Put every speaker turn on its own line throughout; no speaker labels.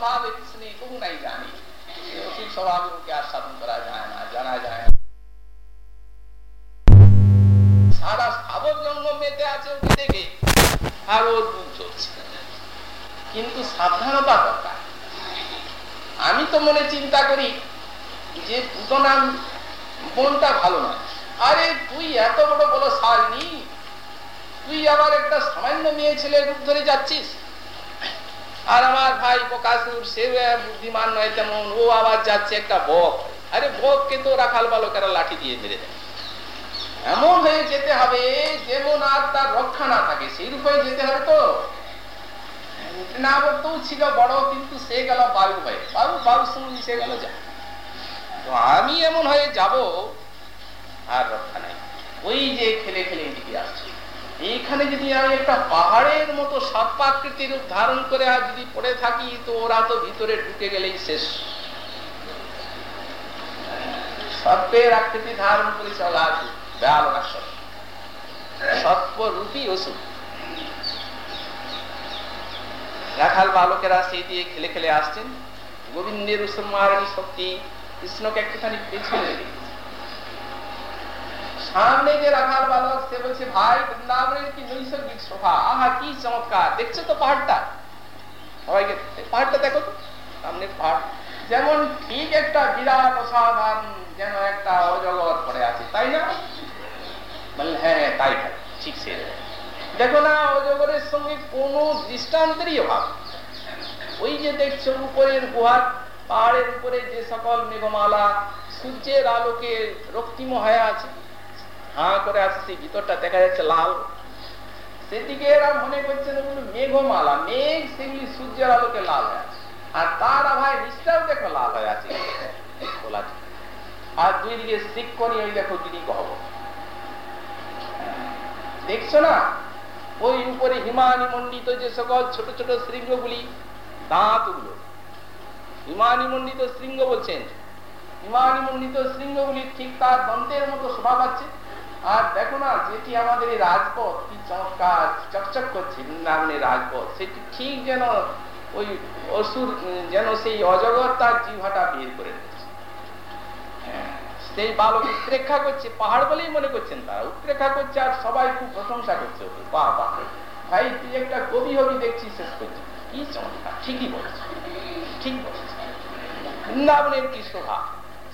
নাই জানি স্বভাবকে আস্বাদন করা যায় না জানা যায় না সারা স্থাবর জঙ্গম মেতে আছে ওকে দেখে আর ওর বুক চলছে কিন্তু সাবধানতা দরকার আমি তো মনে চিন্তা করি যে পুতনা বোনটা ভালো না আরে তুই এত বড় বড় সারনি তুই আবার একটা সামান্য মেয়ে ছেলে রূপ ধরে যাচ্ছিস। আর আমার ভাই প্রকাশুর সে বুদ্ধিমান নয় তেমন। ও আবার যাচ্ছে একটা বক। আরে বককে তো রাখাল বালকেরা লাঠি দিয়ে মেরে দেয়। এমন হয়ে যেতে হবে যেমন আর তার রক্ষা না থাকে। সেই রূপে যেতে হবে তো। না বলতেও ছিল বড়, কিন্তু সে গেল বায়ু হয়ে। বায়ু বায়ুর সঙ্গে মিশে গেল যা। তো আমি এমন হয়ে যাব, আর রক্ষা নাই। ওই যে খেলে খেলে এদিকে আসছে। এইখানে যদি আমি একটা পাহাড়ের মতো সাপাকৃতির রূপ ধারণ করে আর যদি পড়ে থাকি, তো ওরা তো ভিতরে ঢুকে গেলেই শেষ। সর্পের আকৃতি ধারণ করে চলা দয়াল সর্পরূপী ওষুধ রাখাল গোবিন্দের উসমারণী শক্তি কৃষ্ণকে একটুখানি পেছনে সামনে যে রাখাল বালক, সে বলছে, ভাই, বৃন্দাবনের কি নৈসর্গিক শোভা? আহা, কি চমৎকার! দেখছ তো পাহাড়টা? সবাইকে পাহাড়টা দেখো তো সামনে পাহাড়। যেমন ঠিক একটা বিরাট অসাধারণ যেন একটা অজগর পড়ে আছে, তাই না? বললেন হ্যাঁ তাই ঠিক সে দেখো না, অজগরের সঙ্গে কোন দৃষ্টান্তেরই অভাব। ওই যে দেখছ উপরের গুহার, পাহাড়ের উপরে যে সকল মেঘমালা, সূর্যের আলোকে রক্তিম হয়ে আছে হাঁ করে আছে সেই ভিতরটা দেখা যাচ্ছে লাল। সেদিকে এরা মনে করছে মেঘমালা, মেঘ সেগুলি সূর্যের আলোকে লাল হয়ে আছে। আর তার আভায় নিচটাও দেখো লাল হয়ে আছে। আর দুই দিকে করি ওই দেখো দিদি কহব দেখছ না? ওই উপরে হিমানি মন্ডিত যে সকল ছোট ছোট শৃঙ্গগুলি দাঁতগুলো হিমানি মন্ডিত শৃঙ্গ বলছেন। হিমানি মন্ডিত শৃঙ্গগুলি ঠিক তার দন্তের মতো শোভা পাচ্ছে। আর দেখো না, যেটি আমাদের এই রাজপথ, কি চমৎকার চকচক করছে বৃন্দাবনের রাজপথ, সেটি ঠিক যেন ওই অসুর যেন সেই অজগর তার জিহাটা বের করে দিচ্ছে। সেই বালক উৎপ্রেক্ষা করছে, পাহাড় বলেই মনে করছেন তারা। উৎপ্রেক্ষা করছে আর সবাই খুব প্রশংসা করছে বাহ বাহ ভাই, তুই একটা কবি হবি দেখছি শেষ করছি। কি চমৎকার, ঠিকই বলছে ঠিক বলছে বৃন্দাবনের কি শোভা?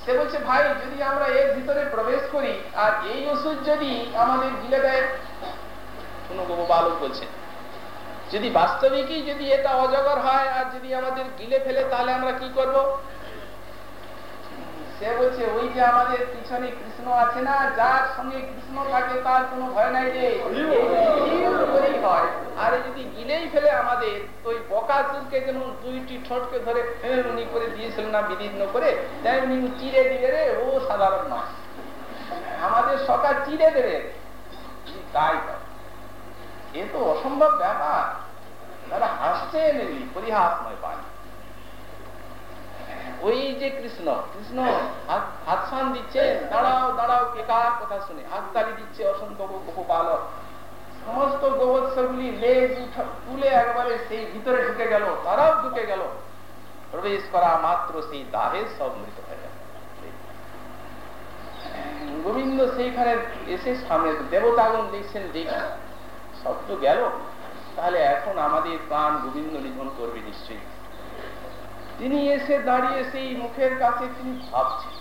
সে বলছে, ভাই, যদি আমরা এর ভিতরে প্রবেশ করি, আর এই ওষুধ যদি আমাদের গিলে দেয়? কোন বালক বলছে, যদি বাস্তবিকই যদি এটা অজগর হয়, আর যদি আমাদের গিলে ফেলে, তাহলে আমরা কি করব? সে বলছে ওই যে আমাদের পিছনে কৃষ্ণ আছে না, যার সঙ্গে কৃষ্ণ থাকে তার কোনো ভয় নাই যে হয়। আর যদি গিলেই ফেলে আমাদের ওই বকাসুরকে যেমন দুইটি ঠোঁটকে ধরে উনি করে দিয়েছিল না বিদীর্ণ করে, তেমনি চিড়ে দিবে রে, ও সাধারণ নয় আমাদের সকাল চিড়ে দেবে। তাই এ তো অসম্ভব ব্যাপার। তারা হাসছেন পরিহাসময় পান ওই যে কৃষ্ণ কৃষ্ণ হাতসান দিচ্ছে, দাঁড়াও দাঁড়াও কে কার কথা শুনে হাততালি দিচ্ছে অসংখ্য গোপালক। সমস্ত গোবৎসগুলি লেজ তুলে একবারে সেই ভিতরে ঢুকে গেল, তারাও ঢুকে গেল। প্রবেশ করা মাত্র সেই দাহে সব মৃত হয়ে গেল। গোবিন্দ সেইখানে এসে সামনে দেবতাগণ দেখছেন, দেখি, সব তো গেল। তাহলে এখন আমাদের প্রাণ গোবিন্দ নিধন করবে নিশ্চয়ই। তিনি এসে দাঁড়িয়ে সেই মুখের কাছে তিনি ভাবছেন?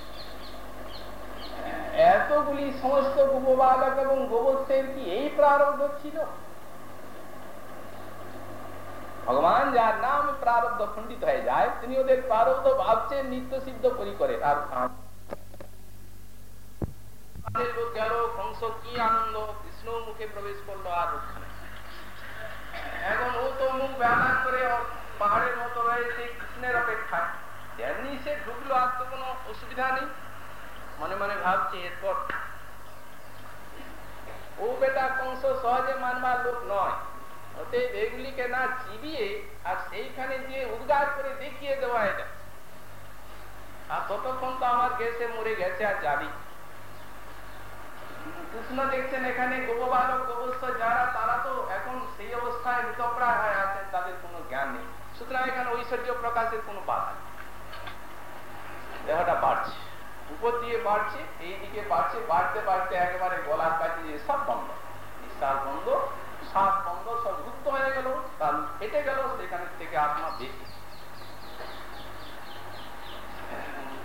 এতগুলি সমস্ত গোপবালক এবং গোবৎসের কি এই প্রারব্ধ ছিল? ভগবান যার নাম প্রারব্ধ খণ্ডিত হয়ে যায়, তিনি ওদের প্রারব্ধ ভাবছেন, নিত্য সিদ্ধ করি করে। আর আনন্দ, কৃষ্ণ মুখে প্রবেশ করল আর এখন ও তো মুখ ব্যানার করে পাহাড়ের মতো রয়েছে সে ঢুকলো, আর তো কোনো অসুবিধা নেই। মনে মনে ভাবছে, এরপর, ও বেটা কংস সহজে মানবার লোক নয়। অতএব এগুলিকে না চিবিয়ে আর সেইখানে যে উদ্গার করে দেখিয়ে দেওয়া এটা। আর ততক্ষণ তো আমার গেছে, মরে গেছে আর যাবি। কৃষ্ণ দেখছেন এখানে গোপবালক গোবস্ত যারা, তারা তো এখন সেই অবস্থায় মৃতপ্রায় হয়ে আছেন, তাদের কোনো জ্ঞান নেই। সুতরাং এখানে ঐশ্বর্য প্রকাশের কোনো বাধা নেই। দেহটা বাড়ছে। উপর দিয়ে বাড়ছে এইদিকে বাড়ছে, বাড়তে বাড়তে একেবারে গলার কাছে যে সব বন্ধ। নিঃশ্বাস বন্ধ শ্বাস বন্ধ, সব রুদ্ধ হয়ে গেল, তাল ফেটে গেল, সেখানে থেকে আত্মা বেশি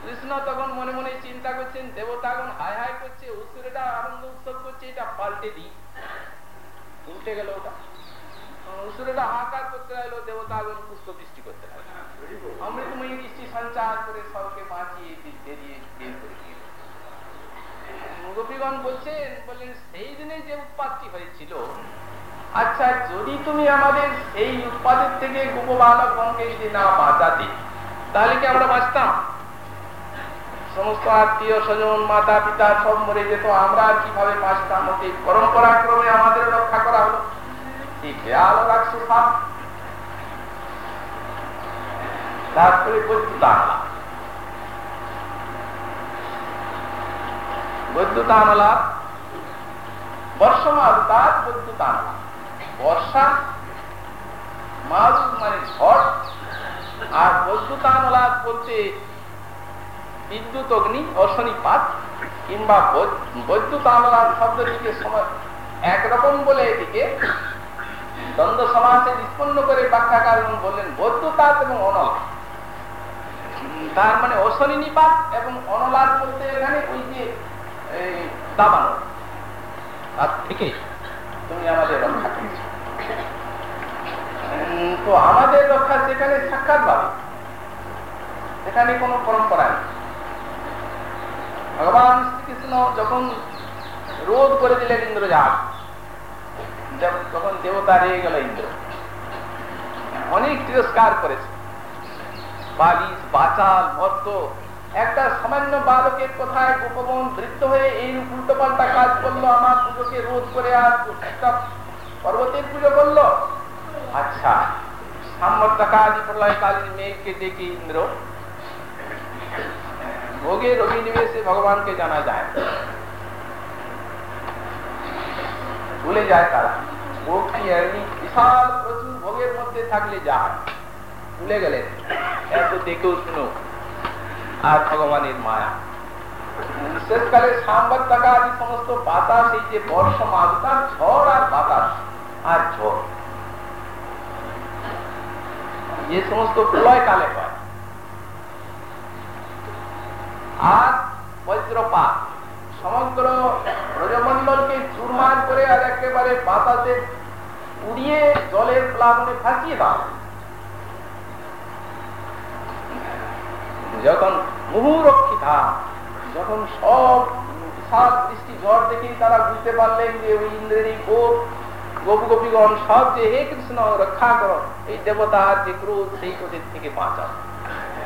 কৃষ্ণ তখন মনে মনে চিন্তা করছেন, দেবতাগণ হাই হাই করছে উত্তরেটা আনন্দ উৎসব করছে, এটা পাল্টে দিই। উল্টে গেল ওটা। উত্তরেটা হাহাকার করতে লাগল, দেবতাগণ পুষ্প বৃষ্টি করতে লাগল। অমৃতময়ী বৃষ্টি সঞ্চার করে সবকে বাঁচিয়ে বেরিয়ে বের করে গোপীগণ বলছেন, বললেন, সেই দিনে যে হয়েছিল আচ্ছা যদি তুমি আমাদের সেই উৎপাদের থেকে গোপ বালকগণকে যদি না বাঁচাতে, তাহলে কি আমরা বাঁচতাম? সমস্ত আত্মীয় স্বজন মাতা পিতা সব মরে যেত, আমরা কীভাবে বাঁচতাম? ওকে পরম্পরা ক্রমে আমাদের রক্ষা করা হলো। এই বেয়াল রাখছো সাপ তারপরে বৈদ্যুতা আনলাম বৈদ্যুতা আনলাম বর্ষমাল তার বৈদ্যুতা আনলাম বর্ষা মাল মানে ঝড়। আর বৈদ্যুতা আনলাম বলতে বিদ্যুৎ, অগ্নি অশনিপাত কিংবা বৈদ্যুত আনলাম শব্দটিকে সময় একরকম বলে এদিকে দ্বন্দ্ব সমাসে নিষ্পন্ন করে ব্যাখ্যাকার বললেন বৈদ্যুতাত এবং অনল। তার মানে অশনি নিপাত এবং অনলাদ বলতে এখানে ওই যে দাবানো তার থেকে তুমি আমাদের রক্ষা তো আমাদের রক্ষা সেখানে সাক্ষাৎ পাবে। সেখানে কোনো পরম্পরা নেই। ভগবান শ্রীকৃষ্ণ যখন রোধ করে দিলেন ইন্দ্রজাল তখন দেবতা রেগে গেল ইন্দ্র। অনেক তিরস্কার করেছে। বালিশ, বাচাল মর্ত একটা সামান্য বালকের কথায় গোপবন বৃদ্ধ হয়ে এই উল্টো পাল্টা কাজ করল, আমার পুজোকে রোধ করে আর পর্বতের পুজো করল। আচ্ছা সাম্যতা কাজ প্রলয়কালীন মেয়েকে ডেকে ইন্দ্র। ভোগের অভিনিবেশে ভগবানকে জানা যায় ভুলে যায় তারা। ভোগ কি বিশাল প্রচুর ভোগের মধ্যে থাকলে যায় ভুলে গেলেন। এত দেখেও শুনো। আর ভগবানের মায়া। বিশেষকালে সাম্বার টাকা আদি সমস্ত বাতাস, এই যে বর্ষ মাস তার ঝড় আর বাতাস আর ঝড়। যে সমস্ত প্রলয় কালে হয়। আর বজ্রপাত। সমগ্র ব্রজমন্ডলকে চুরমার করে আর একেবারে বাতাসে উড়িয়ে জলের প্লাবনে ফাঁসিয়ে দাও। যখন মুহুরক্ষিতা, যখন সব বিশাল বৃষ্টি ঝড় দেখেই তারা বুঝতে পারলেন যে ওই ইন্দ্রেরই গোপ গোপ গোপীগণ সব যে হে কৃষ্ণ, রক্ষা করো, এই দেবতার যে ক্রোধ সেই ক্রোধের থেকে বাঁচাও।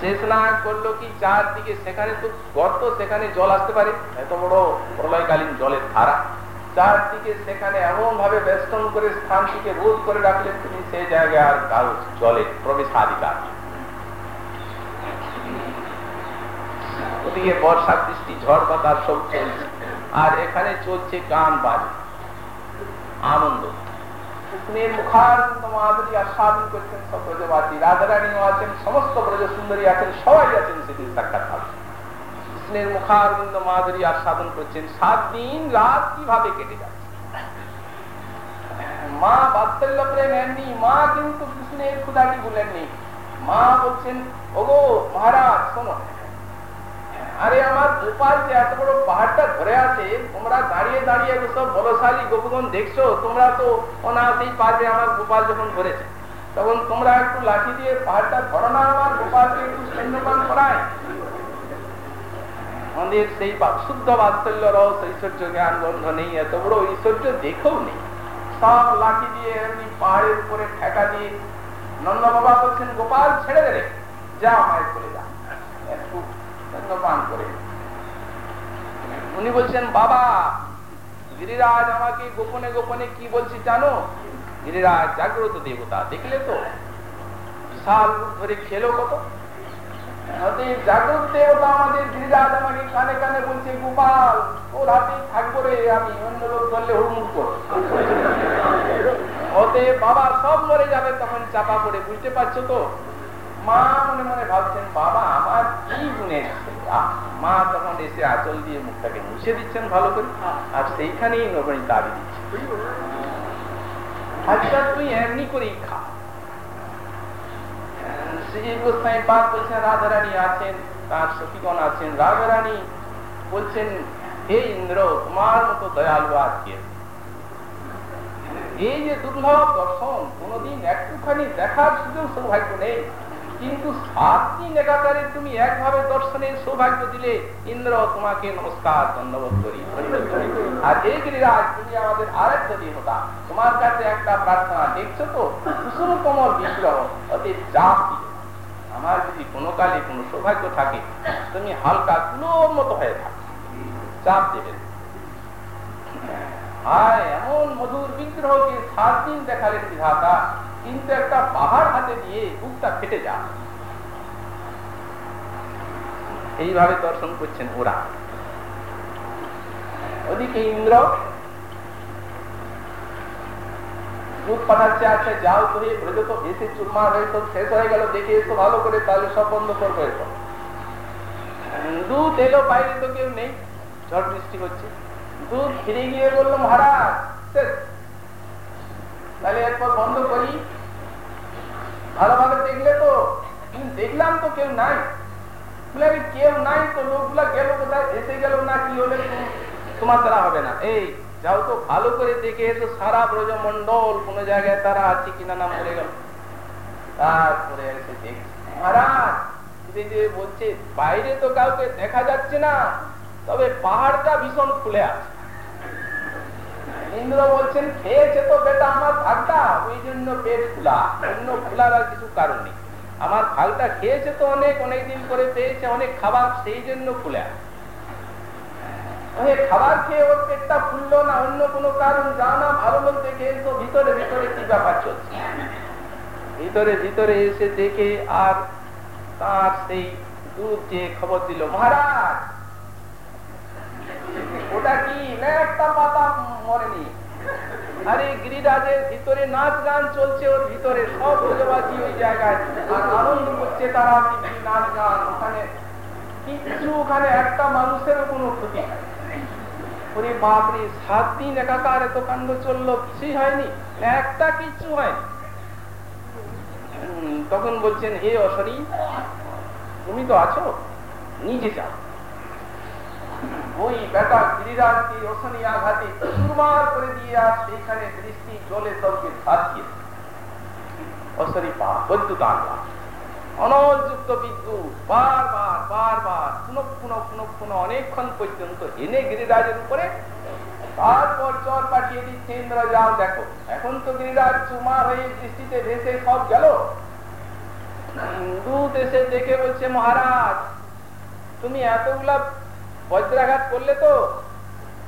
শেষ না করল কি চারদিকে? সেখানে তো গর্ত, সেখানে জল আসতে পারে। এত বড় প্রলয়কালীন জলের ধারা। চারদিকে সেখানে এমন ভাবে বেষ্টন করে স্থানটিকে রোধ করে রাখলেন তিনি সেই জায়গায় আর কারও জলে প্রবেশাধিকার। ওদিকে বর্ষা বৃষ্টি, ঝড় বাতাস সব চলছে। আর এখানে চলছে গান বাজে আনন্দ। কৃষ্ণের রাত কীভাবে কেটে যাচ্ছে মা বাৎসল্য প্রেম নেননি মা কিন্তু কৃষ্ণের মা বলছেন ওগো মহারাজ শোনো গোপাল যে এত বড় পাহাড়টা ধরে আছে, তোমরা দাঁড়িয়ে দাঁড়িয়ে সব বলশালী দেখছ, তোমরা তো আমার গোপাল যখন ধরেছে। তখন তোমরা একটু লাঠি দিয়ে পাহাড়টা ধরো না আমার গোপালকে একটু সৈন্যপান করায়। সেই শুদ্ধ বাৎসল্য রস ঐশ্বর্য জ্ঞান গন্ধ নেই, এত বড় ঐশ্বর্য দেখেও নেই। সব লাঠি দিয়ে এমনি পাহাড়ের উপরে ঠেকা দিয়ে নন্দ বাবা বলছেন, গোপাল, ছেড়ে দে যা মায়ের চলে যা। একটু পান করে। উনি বলছেন, বাবা, গিরিরাজ আমাকে গোপনে গোপনে কি বলছি জানো? গিরিরাজ, জাগ্রত দেবতা, দেখলে তো? বিশাল ধরে খেলো কত? জাগ্রত দেবতা আমাদের গিরিরাজ আমাকে কানে কানে বলছে, গোপাল ওর হাতে থাকব রে, আমি অন্য লোক ধরলে হুড়মুড় বাবা সব মরে যাবে, তখন চাপা পড়ে, বুঝতে পারছ তো? মা মনে মনে ভাবছেন, বাবা, আমার কি গুণের মা তখন এসে আচল দিয়ে মুখটাকে মুছে দিচ্ছেন ভালো করে। আর সেইখানেই নবনী দাবি দিচ্ছে আচ্ছা তুই এমনি করেই খা। আছেন, তার আছেন। বলছেন, হে ইন্দ্র, তোমার মতো দয়ালু আজকে। এই যে দর্শন, কোনদিন একটুখানি দেখার সুযোগ সৌভাগ্য নেই। কিন্তু সাত দিন তুমি একভাবে দর্শনের সৌভাগ্য দিলে ইন্দ্র তোমাকে নমস্কার, ধন্যবাদ করি আর এই গিরিরাজ, তুমি আমাদের আরেকটা দেবতা, তোমার কাছে একটা প্রার্থনা, দেখছ তো? কুসুম কমল বিগ্রহ, অতি চাপ আমার যদি কোনো কালে কোনো সৌভাগ্য থাকে, তুমি হালকা কুলোর মতো হয়ে থাকো। চাপ দেবে হায় এমন মধুর বিগ্রহকে সাত দিন দেখালেন বিধাতা কিন্তু একটা পাহাড় হাতে দিয়ে বুকটা ফেটে যা এইভাবে দর্শন করছেন ওরা। ওদিকে ইন্দ্র দুধ পাঠাচ্ছে আচ্ছা যাও তো ব্রজ তো চুরমার হয়ে তো শেষ হয়ে গেল, দেখে এসো ভালো করে, তাহলে সব বন্ধ করব দুধ এলো বাইরে তো কেউ নেই, ঝড় বৃষ্টি হচ্ছে। দুধ ফিরে গিয়ে বলল, মহারাজ তাহলে এরপর বন্ধ করি। ভালোভাবে দেখলে তো, দেখলাম তো কেউ নাই। কেউ নাই তো লোকগুলা গেল কোথায়, এসে গেল না, কি হলে তোমার দ্বারা হবে না। এই, যাও তো, ভালো করে দেখে তো সারা ব্রজ মন্ডল কোন জায়গায় তারা আছে কিনা না মরে গেল। তারপরে এসে দেখছি মহারাজ যে বলছে, বাইরে তো কাউকে দেখা যাচ্ছে না, তবে পাহাড়টা ভীষণ খুলে আছে। ইন্দ্র বলছেন খেয়েছে তো বেটা, আমার ভাগটা, ওই জন্য পেট খোলা অন্য খোলার আর কিছু কারণ নেই। আমার ভাগটা খেয়েছে তো অনেক অনেক করে পেয়েছে, অনেক খাবার, সেই জন্য খুলে খাবার খেয়ে ওর পেটটা ফুললো না, অন্য কোনো কারণ যা না? ভালো দেখে তো ভিতরে ভিতরে কি ব্যাপার চলছে? ভিতরে ভিতরে এসে দেখে আর তার সেই দুধ যে খবর দিল, মহারাজ ওটা কি? একটা পাতা মরেনি। আরে গিরিরাজের ভিতরে নাচ গান চলছে, ওর ভিতরে সব ওই জায়গায়। আর আনন্দ করছে তারা নাচ গান। ওখানে ওখানে একটা কোনো ক্ষতি ওরে বাপরে, সাত দিন একাকার এত কাণ্ড চলল, কিছুই হয়নি। একটা তখন বলছেন, হে অসরি তুমি তো আছো? নিজে যাও। ওই বেটা আঘাতে চুরমার করে দিয়ে সেইখানে দৃষ্টি জলে অনেকক্ষণ পর্যন্ত এনে গিরিরাজের উপরে তারপর চর পাঠিয়ে দিচ্ছে, ইন্দ্র, যাও দেখো। এখন তো গিরিরাজ চুমার হয়ে দৃষ্টিতে ভেসে সব গেল। দূত এসে দেখে বলছে, মহারাজ, তুমি এতগুলা বজ্রাঘাত করলে তো?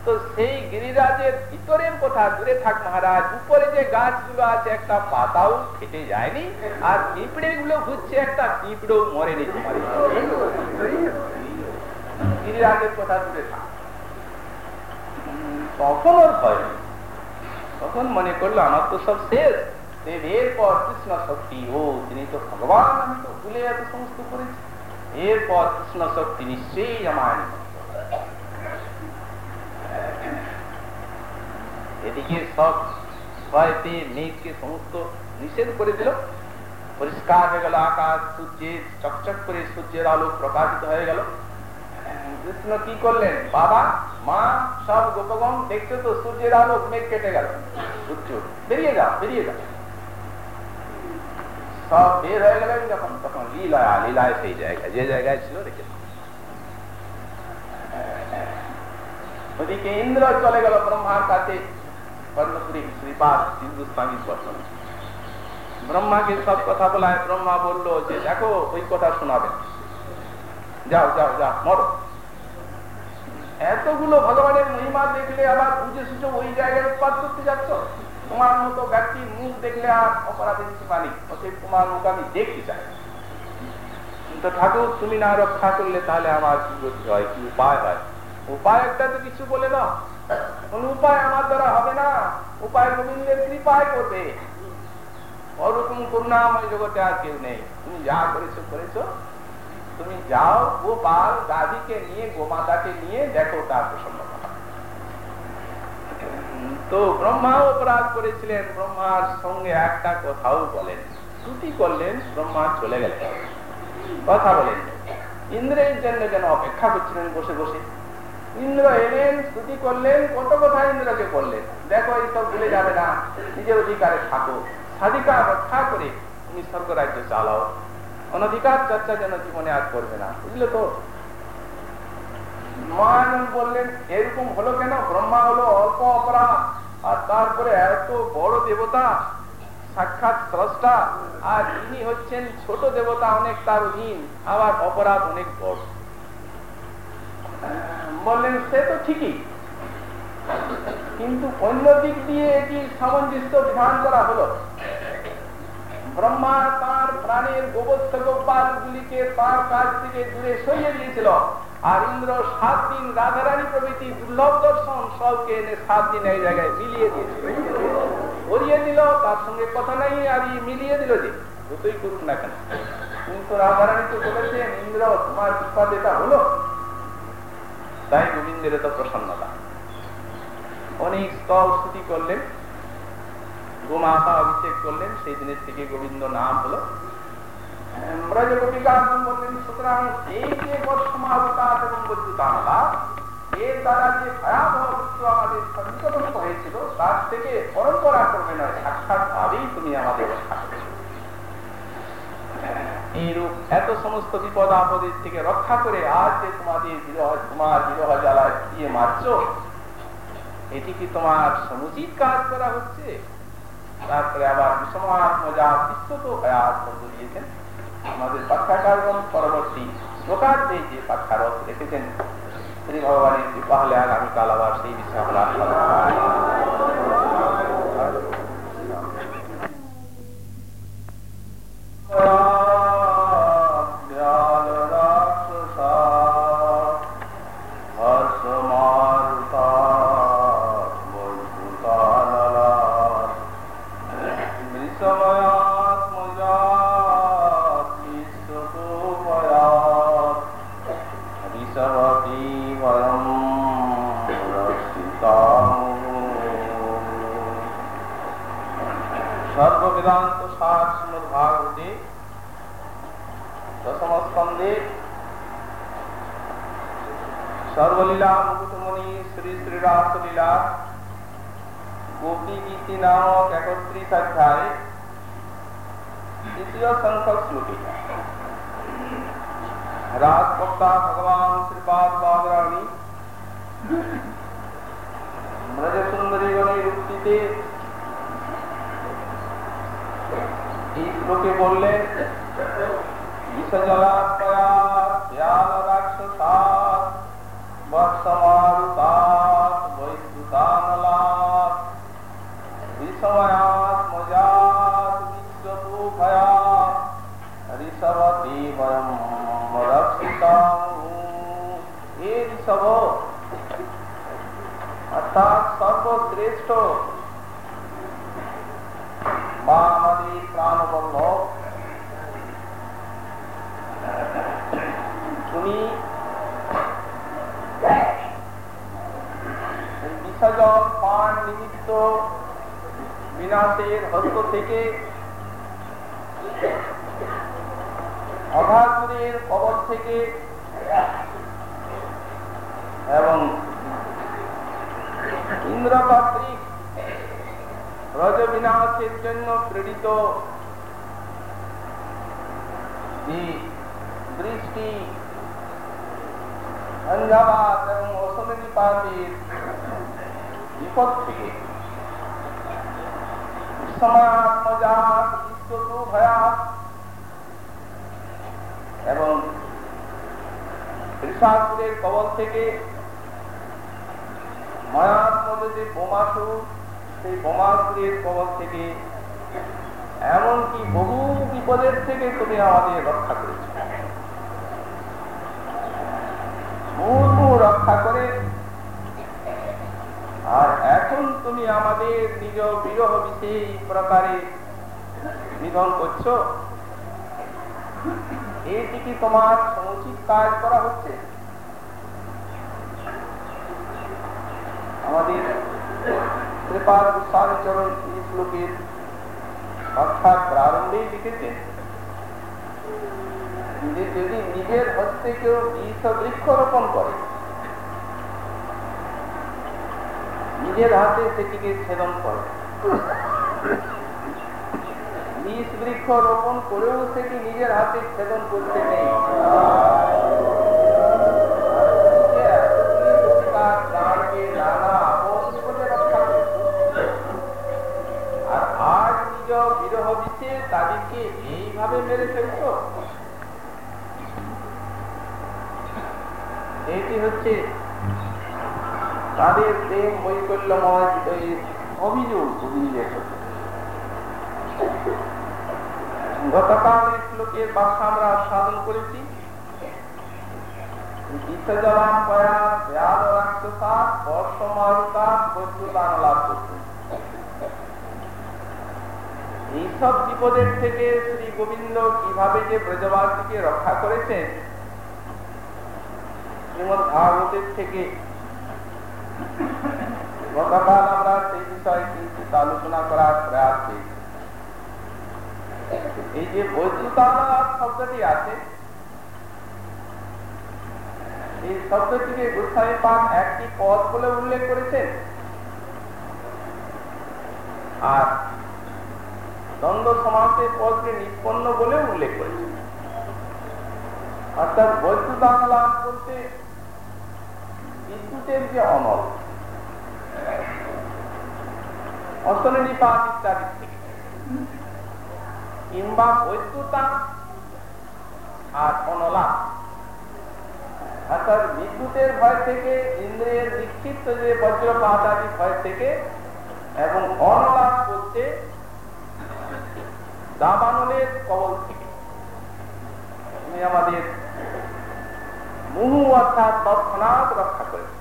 তো সেই গিরিরাজের ভিতরের কথা দূরে থাক মহারাজ, উপরে যে গাছগুলো আছে, একটা পাতাও ফেটে যায়নি, আর পিঁপড়ে গুলো ঘুরছে, একটা পিঁপড়েও মরেনি তোমার গিরিরাজের কথা দূরে থাক। তখন ওর ভয় তখন মনে করল, আমার তো সব শেষ। এরপর কৃষ্ণ শক্তি, ও তিনি তো ভগবান, আমি তো ভুলে এত সমস্ত করেছি। এরপর কৃষ্ণ শক্তি নিশ্চয়ই আমার এদিকে সব ভয় পেয়ে মেঘকে সমস্ত নিষেধ করে দিল। পরিষ্কার হয়ে গেল আকাশ, সূর্যের, চকচক করে সূর্যের আলো প্রকাশিত হয়ে গেল। কৃষ্ণ কি করলেন? বাবা, মা, সব গোপগণ দেখছ তো, সূর্যের আলো মেঘ কেটে গেল। সূর্য, বেরিয়ে যাও বেরিয়ে যাও। সব বের হয়ে গেলেন যখন, তখন লীলা লীলায় সেই জায়গায়, যে জায়গায় ছিল রেখে ওদিকে ইন্দ্র চলে গেল ব্রহ্মার কাছে। কর্ণপুরী শ্রীপাদ হিন্দুস্তানি বর্তমান ব্রহ্মাকে সব কথা বলায় ব্রহ্মা বলল যে, দেখো, ওই কথা শোনাবেন যাও যাও যাও, মরো। এতগুলো ভগবানের মহিমা দেখলে আবার বুঝে সুঝে ওই জায়গায় উৎপাদ করতে যাচ্ছ? তোমার মতো ব্যক্তির মুখ দেখলে আর অপরাধের সীমা নেই। অতএব তোমার মুখ আমি দেখতে চাই। কিন্তু ঠাকুর, তুমি না রক্ষা করলে তাহলে আমার কি হয়? কি উপায় হয়? উপায় একটা তো কিছু বলে না কোন উপায় আমার দ্বারা হবে না। উপায় গোবিন্দের কৃপায় করবে। ওরকম করুণাময় জগতে আর কেউ নেই। তুমি যা করেছ করেছ। তুমি যাও, গোপাল গাদিকে নিয়ে, গোমাতাকে নিয়ে দেখো তার প্রসন্নতা তো ব্রহ্মা অপরাধ করেছিলেন। ব্রহ্মার সঙ্গে একটা কথাও বলেন। ছুটি করলেন ব্রহ্মা চলে গেলেন। কথা বলেন। ইন্দ্রের জন্য যেন অপেক্ষা করছিলেন বসে বসে। ইন্দ্র এলেন, স্তুতি করলেন, কত কথা ইন্দ্রকে করলেন দেখো এইসব ভুলে যাবে না, নিজের অধিকারে থাকো। স্বাধিকার রক্ষা করে তুমি স্বর্গ রাজ্য চালাও। অনধিকার চর্চা যেন জীবনে আর করবে না, বুঝলে তো? মহানন্দ বললেন, এরকম হলো কেন? ব্রহ্মা হলো অল্প অপরাধ, আর তারপরে এত বড় দেবতা, সাক্ষাৎ স্রষ্টা, আর ইনি হচ্ছেন ছোট দেবতা অনেক, তার অধীন। আবার অপরাধ অনেক বড়। বললেন সে তো ঠিকই। কিন্তু অন্য দিয়ে এটি সামঞ্জস্য বিধান করা হলো। ব্রহ্মা তার প্রাণের গোবৎস গুলিকে তার কাছ থেকে দূরে সরিয়ে দিয়েছিল। আর ইন্দ্র সাত দিন রাধারানী প্রভৃতি দুর্লভ দর্শন সবকে এনে সাত দিন এই জায়গায় মিলিয়ে দিয়েছিল। করিয়ে দিল, তার সঙ্গে কথা নাই আর মিলিয়ে দিল যে দুটোই করুক না কেন। কিন্তু রাধারানী তো বলেছেন, ইন্দ্র, তোমার কৃপা যেটা হলো। তাই গোবিন্দের তো প্রসন্নতা। অনেক স্তব স্তুতি করলেন গোমাতা অভিষেক করলেন, সেই দিনের থেকে গোবিন্দ নাম হলো। আমাদের হয়েছিল, তার থেকে পরম্পরা করবে নয়, সাক্ষাৎ ভাবেই তুমি আমাদের করেছ। এইরূপ এত সমস্ত বিপদ আপদের থেকে রক্ষা করে আজ যে তোমাদের তোমার বিরহ জ্বালায় দিয়ে মারছ, এটি কি তোমার সমুচিত কাজ করা হচ্ছে? তারপরে আবার বিষমাত্মজা বিশ্বত আয়াত শব্দ দিয়েছেন আমাদের পাঠ্যাকারগণ পরবর্তী শ্লোকার্থে যে পাঠ্যারত রেখেছেন শ্রী ভগবানের কৃপা হলে আগামীকাল আবার সেই বিষয়ে সর্বলীলা মুকুটমণি ভগবান শ্রীপাদ বাদরাণী ব্রজ সুন্দরীগণের উক্তিতে বললেন जलात्मया ज्ञानराक्षसात् मत्समारुतात् वैद्युतामलात् विषमयात्मजात् विश्वभूभयात् ऋषवती अर्थात सर्वश्रेष्ठ मानवी प्राणवल्लभ তুমি বিসর্জন পান নিমিত্ত বিনাশের হস্ত থেকে অঘাতুরের কবর থেকে এবং ইন্দ্রপাত্রিক রজ বিনাশের জন্য প্রেরিত বৃষ্টি অঞ্জাবাদ এবং অসমিপাতের বিপদ থেকে সমাত্মজাত বিশ্বতু ভয়াত এবং ত্রিশাসুরের কবল থেকে মায়ার মধ্যে যে বোমাসুর সেই বোমাসুরের কবল থেকে, এমনকি বহু বিপদের থেকে তুমি আমাদের রক্ষা করেছ মুহু রক্ষা করে। আর এখন তুমি আমাদের নিজ বিরহ বিশেষ প্রকারে নিধন করছ। এটি কি তোমার সমুচিত কাজ করা হচ্ছে? আমাদের কৃপার চরণ শ্লোকের অর্থাৎ প্রারম্ভেই লিখেছেন যে যদি নিজের হস্তে কেউ বৃক্ষ রোপণ করে নিজের হাতে সেটিকে ছেদন করে। বীজ বৃক্ষ রোপণ করেও সেটি নিজের হাতে ছেদন করতে নেই। এইভাবে মেরে ফেলছ? এটি হচ্ছে তাদের প্রেম বৈকল্যময় অভিযোগ অভিযোগ গতকাল এই বাসা আমরা সাধন করেছি। বিপদের থেকে কীভাবে যে ব্রজবাসীকে রক্ষা করেছেন শ্রীমদ ভাগবতের থেকে গতকাল আমরা সেই বিষয়ে কিঞ্চিত আলোচনা করার প্রয়াস পেয়েছি এই যে বৈদ্যুতালাপ শব্দটি আছে, এই শব্দটিকে গোস্বামী পান একটি পদ বলে উল্লেখ করেছেন। আর দ্বন্দ্ব সমাসের পদকে নিষ্পন্ন বলে উল্লেখ করেছেন। অর্থাৎ বৈদ্যুতান লাভ বলতে বিদ্যুতের যে অমল। অষ্টনিপাত ইত্যাদি কিংবা বৈদ্যুতা আর অনলা। অর্থাৎ বিদ্যুতের ভয় থেকে, ইন্দ্রিয়ের বিক্ষিপ্ত যে বজ্রপাত আদি ভয় থেকে এবং অনলাভ করতে দাবানলের কবল থেকে। আমাদের মুহু অর্থাৎ তৎক্ষণাৎ রক্ষা করেছে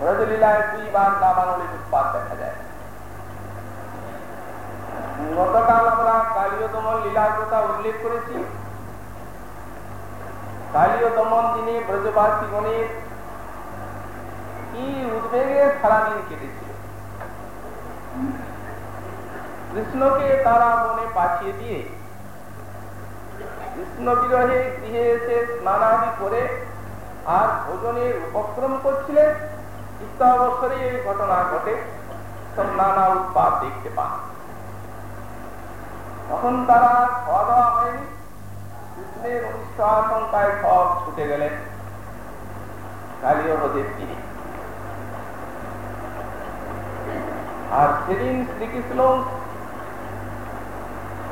ব্রজলীলায় দুইবার দাবানলের উৎপাদ দেখা যায়। গতকাল আমরা কালীয় দমন লীলার কথা উল্লেখ করেছি। কালীয় দমন দিনে ব্রজবাসী গণের কি উদ্বেগে সারাদিন কেটেছিল। কৃষ্ণকে তারা মনে পাঠিয়ে দিয়ে বিরহে গৃহে এসে স্নানাদি করে আর ভোজনের উপক্রম করছিলেন। অবসরে এই ঘটনা ঘটে। নানা উৎপাদ দেখতে পান। তখন তারা খাওয়া দাওয়া হয়নি। কৃষ্ণের অনিষ্ট আশঙ্কায় সব ছুটে গেলেন। কালীয় তীরে আর সেদিন শ্রীকৃষ্ণ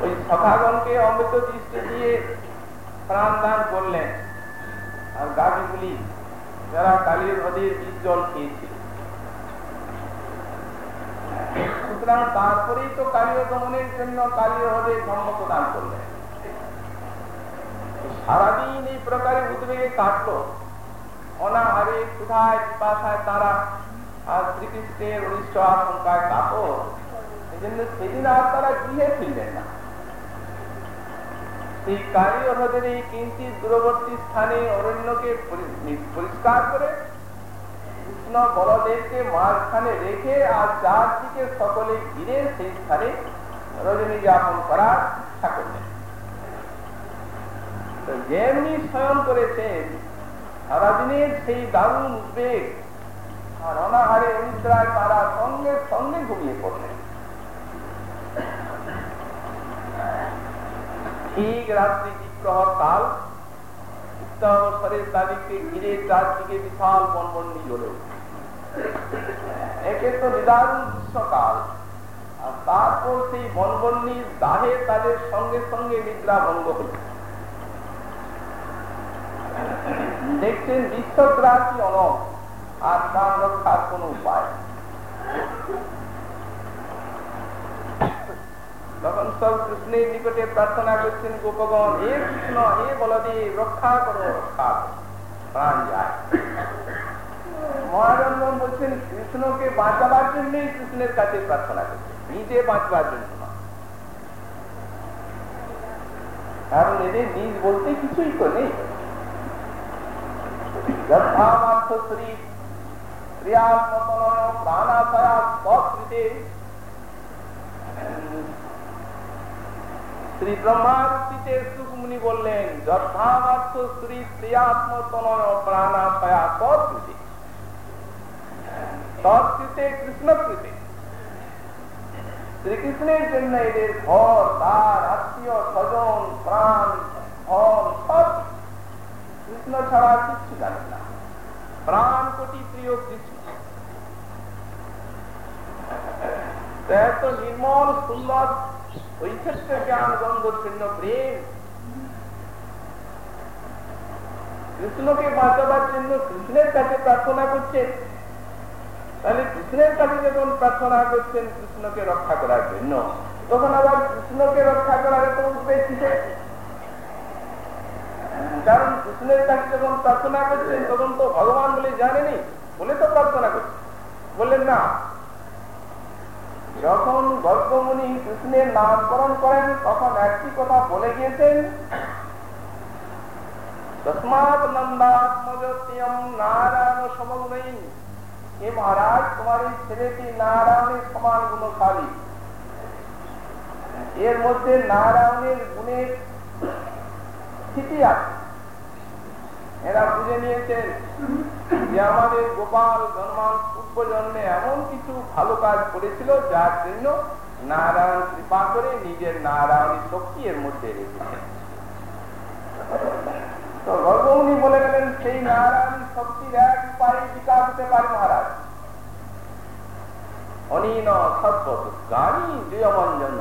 ওই অমৃত দৃষ্টি দিয়ে প্রাণ দান করলেন। আর গাভীগুলি যারা জল খেয়েছিল। সুতরাং তারপরেই তো কালীয় দমনের জন্য কালীয় হ্রদের ধর্মকে দান করলেন। সারাদিন এই প্রকারে উদ্বেগে কাটলো। অনাহারে, ক্ষুধায়, পিপাসায় তারা আর শ্রীকৃষ্ণের অনিষ্ট আশঙ্কায় জন্য সেদিন আর তারা গৃহে ফিরলেন না। এই কিঞ্চিত দূরবর্তী স্থানে অরণ্যকে পরিষ্কার করে কৃষ্ণ বলদেবকে মাঝখানে রেখে আর চারদিকে সকলে ঘিরে সেই স্থানে রজনী যাপন যেমনি স্বয়ং করেছেন, সারাদিনের সেই দারুণ উদ্বেগ আর অনাহারে অনিদ্রায় তারা সঙ্গে সঙ্গে ঘুমিয়ে পড়লেন। ঠিক রাত্রি বিগ্রহ কাল তারিখকে ঘিরে চারদিকে বিশাল বনবন্ডি জ্বলে একে তো নিদারুণ গ্রীষ্মকাল, আর তারপর সেই বনবন্ডির দাহে তাদের সঙ্গে সঙ্গে নিদ্রা ভঙ্গ হল। দেখছেন বিশ্বগ্রাসী অনব আর প্রাণ রক্ষার কোন উপায়। তখন সব কৃষ্ণের নিকটে প্রার্থনা করছেন গোপগণ হে কৃষ্ণ হে বলদেব রক্ষা করো। রক্ষা প্রাণ যায়। মহারঞ্জন বলছেন কৃষ্ণকে বাঁচাবার জন্যই কৃষ্ণের কাছে প্রার্থনা করছে। নিজে বাঁচবার জন্য কারণ এদের নিজ বলতে কিছুই তো নেই। যথামার্থ শ্রী ক্রিয়াত্মতনয় প্রাণাশয়া স্বকৃতে শ্রী ব্রহ্মাদিতে সুখমুনি বললেন যথামার্থ শ্রী প্রিয়াত্মতনয় প্রাণাশয়া স্বকৃতে তৎকৃতে কৃষ্ণকৃতে। শ্রীকৃষ্ণের জন্য এদের ঘর তার আত্মীয়, স্বজন, প্রাণ, ধন, সব কৃষ্ণ ছাড়া কিচ্ছু জানেন না। প্রাণ কোটি প্রিয় কৃষ্ণ। এত নির্মল, সুন্দর ঐশ্বর্য জ্ঞান গন্ধ শূন্য প্রেম, কৃষ্ণকে বাঁচাবার জন্য কৃষ্ণের কাছে প্রার্থনা করছেন। তাহলে কৃষ্ণের কাছে যখন প্রার্থনা করছেন, কৃষ্ণকে রক্ষা করার জন্য। তখন আবার কৃষ্ণকে রক্ষা করার একটা উদ্বেগ কিসে কারণ কৃষ্ণের কাছে যখন প্রার্থনা করছেন, তখন তো ভগবান বলে জানেনি, বলে তো প্রার্থনা করছেন। বললেন, না যখন গর্ভমণি কৃষ্ণের নামকরণ করেন, তখন একটি কথা বলে গিয়েছেন ছেলেটি নারায়ণের এর মধ্যে নারায়ণের স্থিতি আছে। এরা বুঝে নিয়েছেন। যে আমাদের গোপাল জন্মান পূর্ব জন্মে এমন কিছু ভালো কাজ করেছিল, যার জন্য নারায়ণ কৃপা করে নিজের নারায়ণী শক্তি এর মধ্যে রেখেছেন। তো গর্ভমণি বলে গেলেন, সেই নারায়ণ শক্তির এক উপায়ে বিকাশ হতে পারে মহারাজ? অনিন সদ্বত, গানি দৃয়মঞ্জন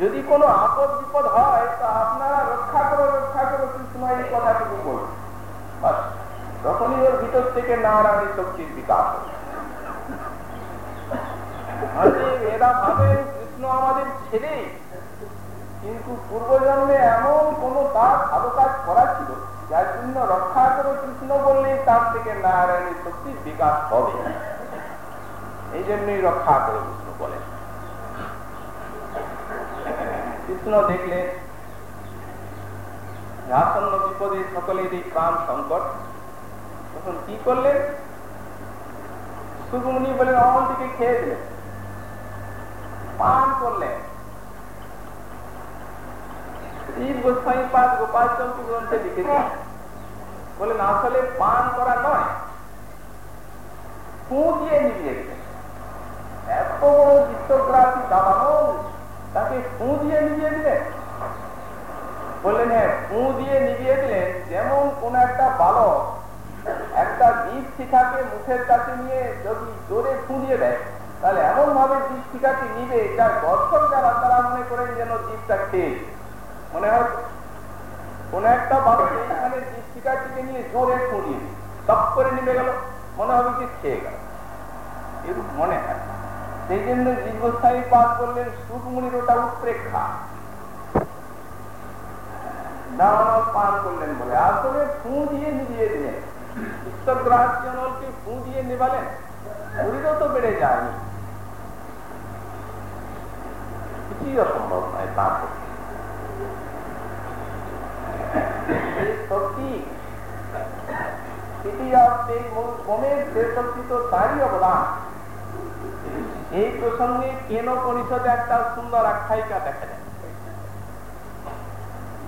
যদি কোনো আপদ বিপদ হয়, তা আপনারা রক্ষা করো রক্ষা করো কৃষ্ণ এই কথাটুকু বলুন। তখনই ওর ভিতর থেকে নারায়ণী শক্তির বিকাশ কৃষ্ণ আমাদের ছেলে। কিন্তু পূর্বজন্মে এমন কোন তার ভালো কাজ করা ছিল যার জন্য রক্ষা করো কৃষ্ণ বললে তার থেকে নারায়ণের শক্তির বিকাশ হবে। এই জন্যই রক্ষা করে কৃষ্ণ বলেন। কৃষ্ণ দেখলে আসন্ন বিপদে সকলের এই প্রাণ সংকট। তখন কি করলেন সুগুমনি বলেন অমল থেকে খেয়ে দিলেন পান করলেন গোপাল চন্দ্র গ্রন্থে লিখেছে বলেন আসলে পান করা নয়। এত দাবানো তাকে দিলেন বললেন হ্যাঁ ফু দিয়ে নিভিয়ে দিলেন যেমন কোন একটা বালক একটা দ্বীপ শিখাকে মুখের কাছে নিয়ে যদি জোরে ফু দিয়ে তাহলে এমন ভাবে দ্বীপ শিখাকে নিবে যার দর্শক যারা তারা মনে করেন যেন দ্বীপটা খেয়ে মনে হয় কোন একটা বালক এখানে দ্বীপ শিখাটিকে নিয়ে জোরে ফু দিয়ে তপ করে নিবে গেল, মনে হবে যে খেয়ে গেল। এরূপ মনে হয়। সেই জন্য দীর্ঘস্থায়ী পাঠ করলেন সুখমুনির ওটা উৎপ্রেক্ষা। করলেন বলে। ফু দিয়ে ফু দিয়ে নিবালেন শরীরও তো বেড়ে যায়নি। কিছুই অসম্ভব নয় তারই এই প্রসঙ্গে কেন পরিষদে একটা সুন্দর আখ্যায়িকা দেখা যায়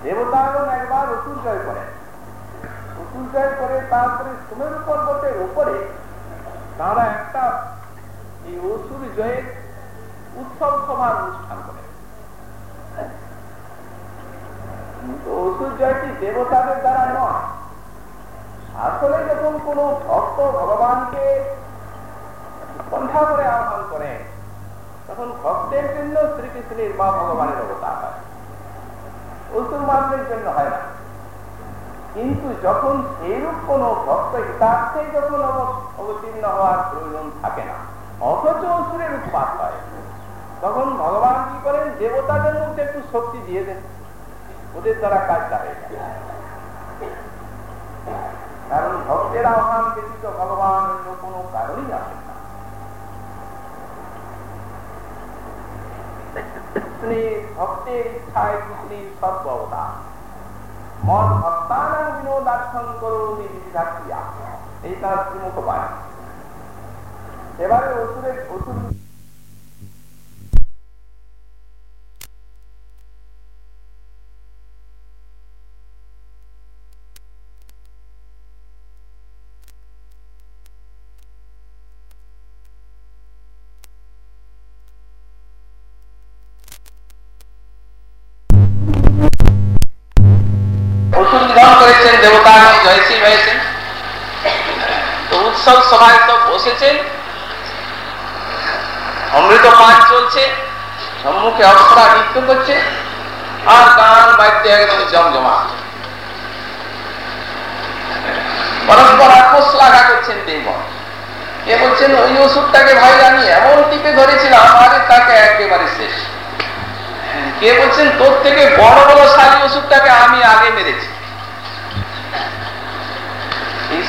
দেবতাগণ একবার অসুর জয় জয় করে তারপরে সুমেরু পর্বতের উপরে তারা একটা এই অসুর জয়ের উৎসব সভার অনুষ্ঠান করে। অসুর জয়টি দেবতাদের দ্বারা নয়। আসলে যখন কোন ভক্ত ভগবানকে সন্ধ্যা করে আহ্বান করে, তখন ভক্তের জন্য শ্রীকৃষ্ণের বা ভগবানের অবতার হয়। অসুর মাত্রের জন্য হয় না। কিন্তু যখন সেইরূপ কোন ভক্ত হিতার্থে যখন অবতীর্ণ হওয়ার প্রয়োজন থাকে না, অথচ অসুরের উৎপাত হয়। তখন ভগবান কি করেন? দেবতাদের মধ্যে একটু শক্তি দিয়ে দেন। ওদের দ্বারা কাজ দাঁড়ায় কারণ ভক্তের আহ্বান ব্যতীত ভগবান অন্য কোনো কারণই আসেন না ভক্তের ইচ্ছায় পুত্রী সর্ব অবদান মন ভক্তানাং বিনোদার্থন করো বিধিধাক্রিয়া এই তার শ্রীমুখ বাণী এবারে অসুরের অসুর করেছেন দেবতা জয়শ্রী হয়েছেন তো উৎসব সভায় তো বসেছেন। অমৃত পান চলছে। সম্মুখে অপ্সরা নৃত্য করছে। আর গান বাদ্য একদম জমজমা পরস্পর আপোষ লাগা করছেন দেবন। কে বলছেন, ওই ওষুধটাকে ভাই জানি এমন টিপে ধরেছিলাম আরে তাকে একেবারে শেষ। কে বলছেন, তোর থেকে বড় বড় সারি ওষুধটাকে আমি আগে মেরেছি।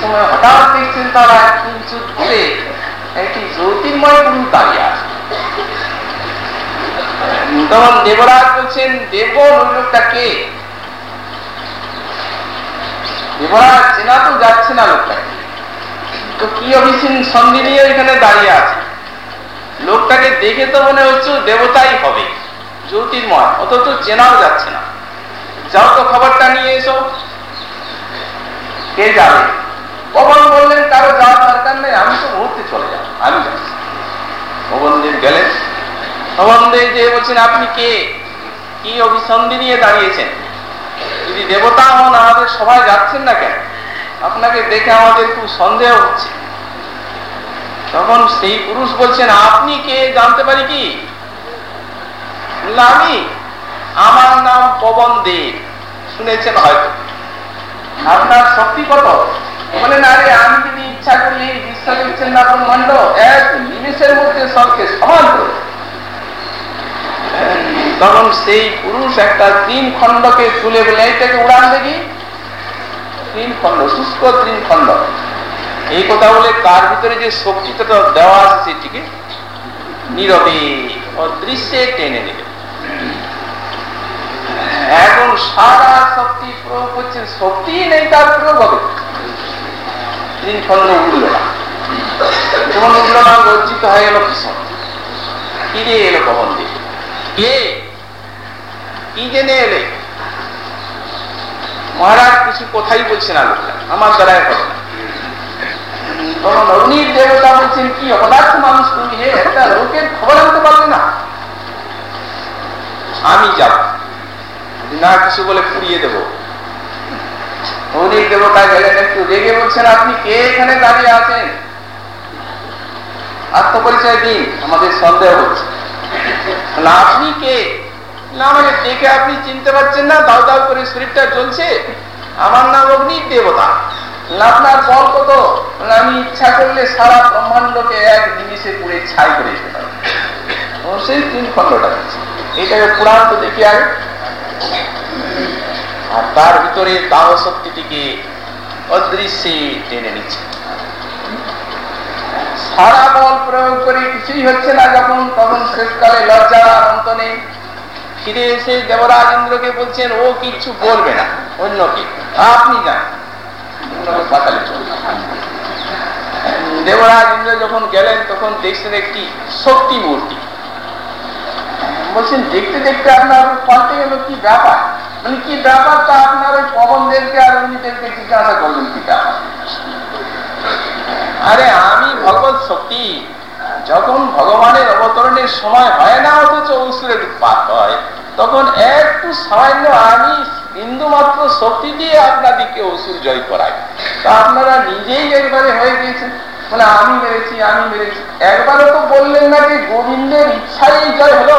সময় হঠাৎ দেখছেন তারা কিঞ্চুত দূরে একটি জ্যোতির্ময় গুরু দাঁড়িয়ে আছে তখন দেবরাজ বলছেন দেব লোকটা কে? দেবরাজ, চেনা তো যাচ্ছে না লোকটাকে তো কি সন্ধি নিয়ে এখানে দাঁড়িয়ে আছে? লোকটাকে দেখে তো মনে হচ্ছে দেবতাই হবে, জ্যোতির্ময়। অথচ চেনাও যাচ্ছে না। যাও তো খবরটা নিয়ে এসো। কে যাবে? পবন বললেন, কারও যাওয়ার দরকার নেই, আমি তো মুহূর্তে চলে যাব। আমি যাচ্ছি। পবনদেব গেলেন। পবনদেব যে বলছেন, আপনি কে? কি অভিসন্ধি নিয়ে দাঁড়িয়েছেন? যদি দেবতা হন, আমাদের সবাই যাচ্ছেন না কেন? আপনাকে দেখে আমাদের খুব সন্দেহ হচ্ছে। তখন সেই পুরুষ বলছেন, আপনি কে? জানতে পারি কি? আমি। আমার নাম পবন দেব শুনেছেন হয়তো। আপনার শক্তি কত? আমি যদি ইচ্ছা এক নিমেষের মধ্যে সবকে সমান তখন সেই পুরুষ একটা তিন খণ্ডকে তুলে বলে এইটাকে উড়ান দেখি। তিন খণ্ড, শুষ্ক তিন খণ্ড। এই কথা বলে তার ভিতরে যে শক্তিটা দেওয়া আছে সেটিকে নীরবে অদৃশ্যে টেনে নেবে এখন সারা শক্তি প্রয়োগ করছেন শক্তি নেই তার প্রয়োগ হবে। খণ্ড উঠল না যখন উঠল না লজ্জিত হয়ে গেল ফিরে এলো কখন দিয়ে কে? কি জেনে এলে? মহারাজ কিছু কথাই বলছে না লোকটা। আমার দ্বারাই হবে না। তখন অগ্নির দেবতা বলছেন কি অপদার্থ মানুষ তুমি? হে একটা লোকের খবর আনতে পারবে না? আমি যাব। না কিছু বলে পুড়িয়ে দেব। অগ্নির দেবতা গেলেন একটু রেগে বলছেন, আপনি কে এখানে দাঁড়িয়ে আছেন? আত্মপরিচয় দিন, আমাদের সন্দেহ হচ্ছে। আপনি কে? না আমাকে দেখে আপনি চিনতে পারছেন না, দাও দাও করে শরীরটা জ্বলছে। আমার নাম অগ্নির দেবতা। আপনার বল কত? আমি ইচ্ছা করলে সারা ব্রহ্মাণ্ডকে এক নিমিষে পুড়ে ছাই করে দিতে পারি। সেই তিন খণ্ডটা এটাকে পুরাণ তো দেখি আগে। আর তার ভিতরে দাহ শক্তিটিকে অদৃশ্যে টেনে নিচ্ছে। সারা বল প্রয়োগ করে কিছুই হচ্ছে না যখন, তখন শেষকালে লজ্জা অন্ত নেই। ফিরে এসে দেবরাজ ইন্দ্রকে বলছেন, ও কিছু বলবে না, অন্যকে, আপনি যান। দেবরাজ ইন্দ্র যখন গেলেন, তখন দেখছেন একটি শক্তি মূর্তি বলছেন, দেখতে দেখতে আপনার পাল্টে গেল কি ব্যাপার? মানে কি ব্যাপারটা আপনার ওই পবনদেরকে আর উনিদেরকে জিজ্ঞাসা করলেন কি আরে আমি ভগবত শক্তি। যখন ভগবানের অবতরণের সময় হয় না অথচ অসুরের উৎপাত হয় তখন একটু সামান্য আমি বিন্দু মাত্র শক্তি দিয়ে আপনাদেরকে অসুর জয় করাই। তা আপনারা নিজেই একবারে হয়ে গিয়েছেন। মানে আমি মেরেছি আমি মেরেছি। একবারও তো বললেন না যে গোবিন্দের ইচ্ছাই জয় হলো।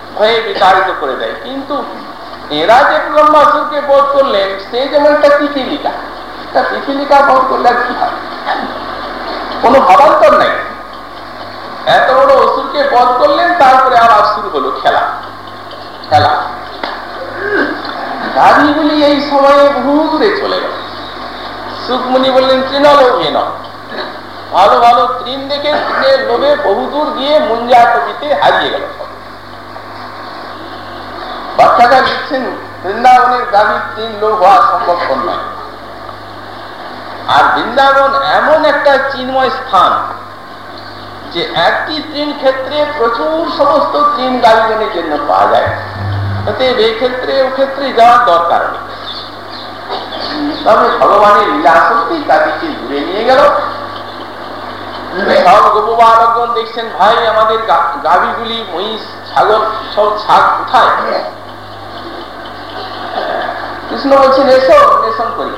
ভয়ে বিতাড়িত করে দেয়। কিন্তু এরা যে প্রলম্বাসুরকে বোধ করলেন, সে যেমন একটা পিপিলিকা একটা পিপিলিকা বোধ করলে কি হয়? কোনো ভাবান্তর নাই। এত বড় অসুরকে বধ করলেন, তারপরে আবার শুরু হলো খেলা। খেলা। গাড়িগুলি এই সময়ে বহু দূরে চলে গেল। সুখমণি বললেন তৃণলোভে ন ভালো ভালো তৃণ দেখে লোভে বহুদূর গিয়ে মুঞ্জা কবিতে হারিয়ে গেল বাচ্চাটা দিচ্ছেন বৃন্দাবনের গাভীর তৃণ লোভ হওয়া সম্ভবপর নয় আর বৃন্দাবন এমন একটা চিন্ময় স্থান যে একটি তৃণ ক্ষেত্রে প্রচুর সমস্ত তৃণ গাভীগণের জন্য পাওয়া যায়। অতএব এই ক্ষেত্রে, ও ক্ষেত্রে যাওয়ার দরকার নেই। তবে ভগবানের লীলা শক্তি তাদেরকে দূরে নিয়ে গেল। সব গোপবালকগণ দেখছেন, ভাই, আমাদের গাভীগুলি মহিষ, ছাগল, সব ছাগ কোথায়? কৃষ্ণ বলছেন এসো অন্বেষণ করি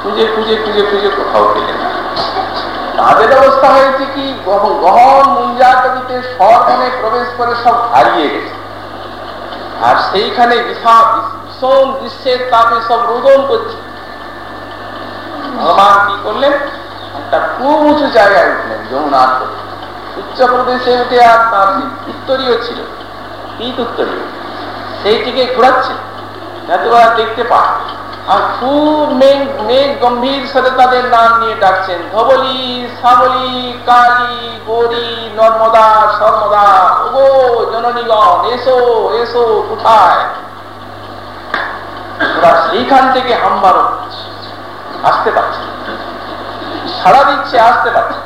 খুঁজে খুঁজে খুঁজে খুঁজে কোথাও পেলেন না তাদের অবস্থা হয়েছে কি গহন মুঞ্জাতবিতে স্বরমনে প্রবেশ করে সব হারিয়ে গেছে আর সেইখানে ভীষণ গ্রীষ্মের তাপে সব রোদন করছে ভগবান কি করলেন একটা খুব উঁচু জায়গায় উঠলেন যমুনাথ উচ্চ প্রদেশে উঠে আর তার উত্তরীয় ছিল পিত উত্তরীয় সেইটিকে ঘোরাচ্ছে। দেখতে পায় আর খুব মেঘ মেঘ গম্ভীর সাথে তাদের নাম নিয়ে ডাকছেন। ধবলি সাবলি কালী, গৌরী, নর্মদা, সর্মদা, ওগো, জননীগণ, এসো এসো, কোথায়? ওরা সেইখান থেকে হাম্বার আসতে পারছে সারা দিচ্ছে, আসতে পারছে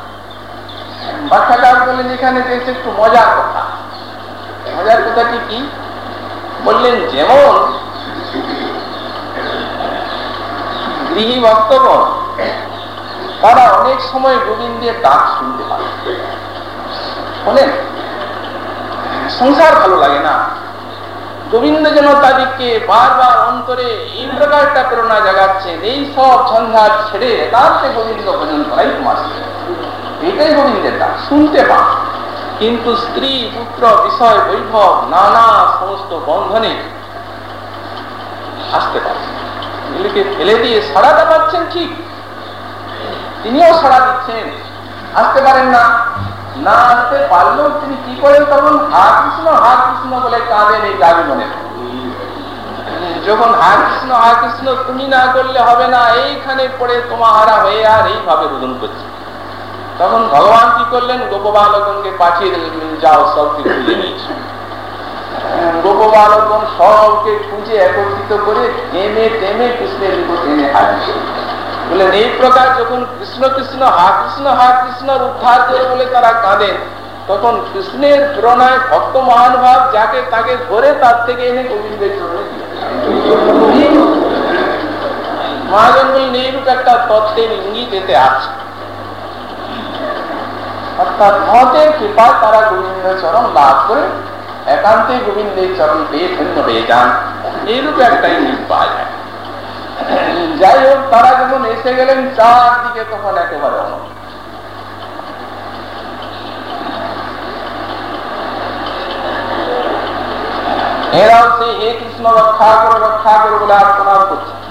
বাচ্চাটার বললেন, এখানে একটু মজার কথা। মজার কথাটি কি? বললেন, যেমন গৃহী ভক্তগণ, তারা অনেক সময় গোবিন্দের ডাক শুনতে পারে বলেন সংসার ভালো লাগে না। গোবিন্দ যেন তাদেরকে বারবার অন্তরে এই প্রকারটা প্রেরণা জাগাচ্ছেন, এই সব ঝঞ্ঝাট ছেড়ে একান্তে গোবিন্দ ভোজন করাই তোমার। এটাই গোবিন্দের ডাক, শুনতে পান। কিন্তু স্ত্রী পুত্র বিষয় বৈভব নানা সমস্ত বন্ধনে আসতে পারছে এগুলিকে ফেলে দিয়ে সাড়াটা পাচ্ছেন ঠিক। তিনিও সাড়া দিচ্ছেন। আসতে পারেন না। না আসতে পারলেও তিনি কি করেন তখন? হা কৃষ্ণ হা কৃষ্ণ বলে কাঁদেন এই দাবি মনে যখন হা কৃষ্ণ হা কৃষ্ণ তুমি না করলে হবে না, এইখানে পড়ে তোমা হারা হয়ে আর এইভাবে রোদন করছে। তখন ভগবান কি করলেন? গোপবালকনকে পাঠিয়ে দিলেন যাও সবকে খুঁজে নিয়েছে। গোপবালকন সবকে খুঁজে একত্রিত করে টেমে টেমে কৃষ্ণের উপর টেনে হারিয়ে বলেন এই প্রকার যখন কৃষ্ণ কৃষ্ণ, হা কৃষ্ণ হা কৃষ্ণ উদ্ধার করে বলে তারা কাঁদেন, তখন কৃষ্ণের প্রেরণায় ভক্ত মহানুভাব যাকে তাকে ধরে তার থেকে এনে গোবিন্দের চরণে মহাজন বললেন এইরূপ একটা তত্ত্বের ইঙ্গিত এতে আছে। অর্থাৎ মতের কৃপায় তারা গোবিন্দ চরণ লাভ করে, একান্তে গোবিন্দের চরণ পেয়ে ধন্য হয়ে যান। এইরূপ একটা ইঙ্গিত পাওয়া যায়। যাই হোক, তারা যখন এসে গেলেন, চারদিকে তখন একেবারে এরাও সে হে কৃষ্ণ রক্ষা করো রক্ষা করো বলে আর্তনাদ করছে।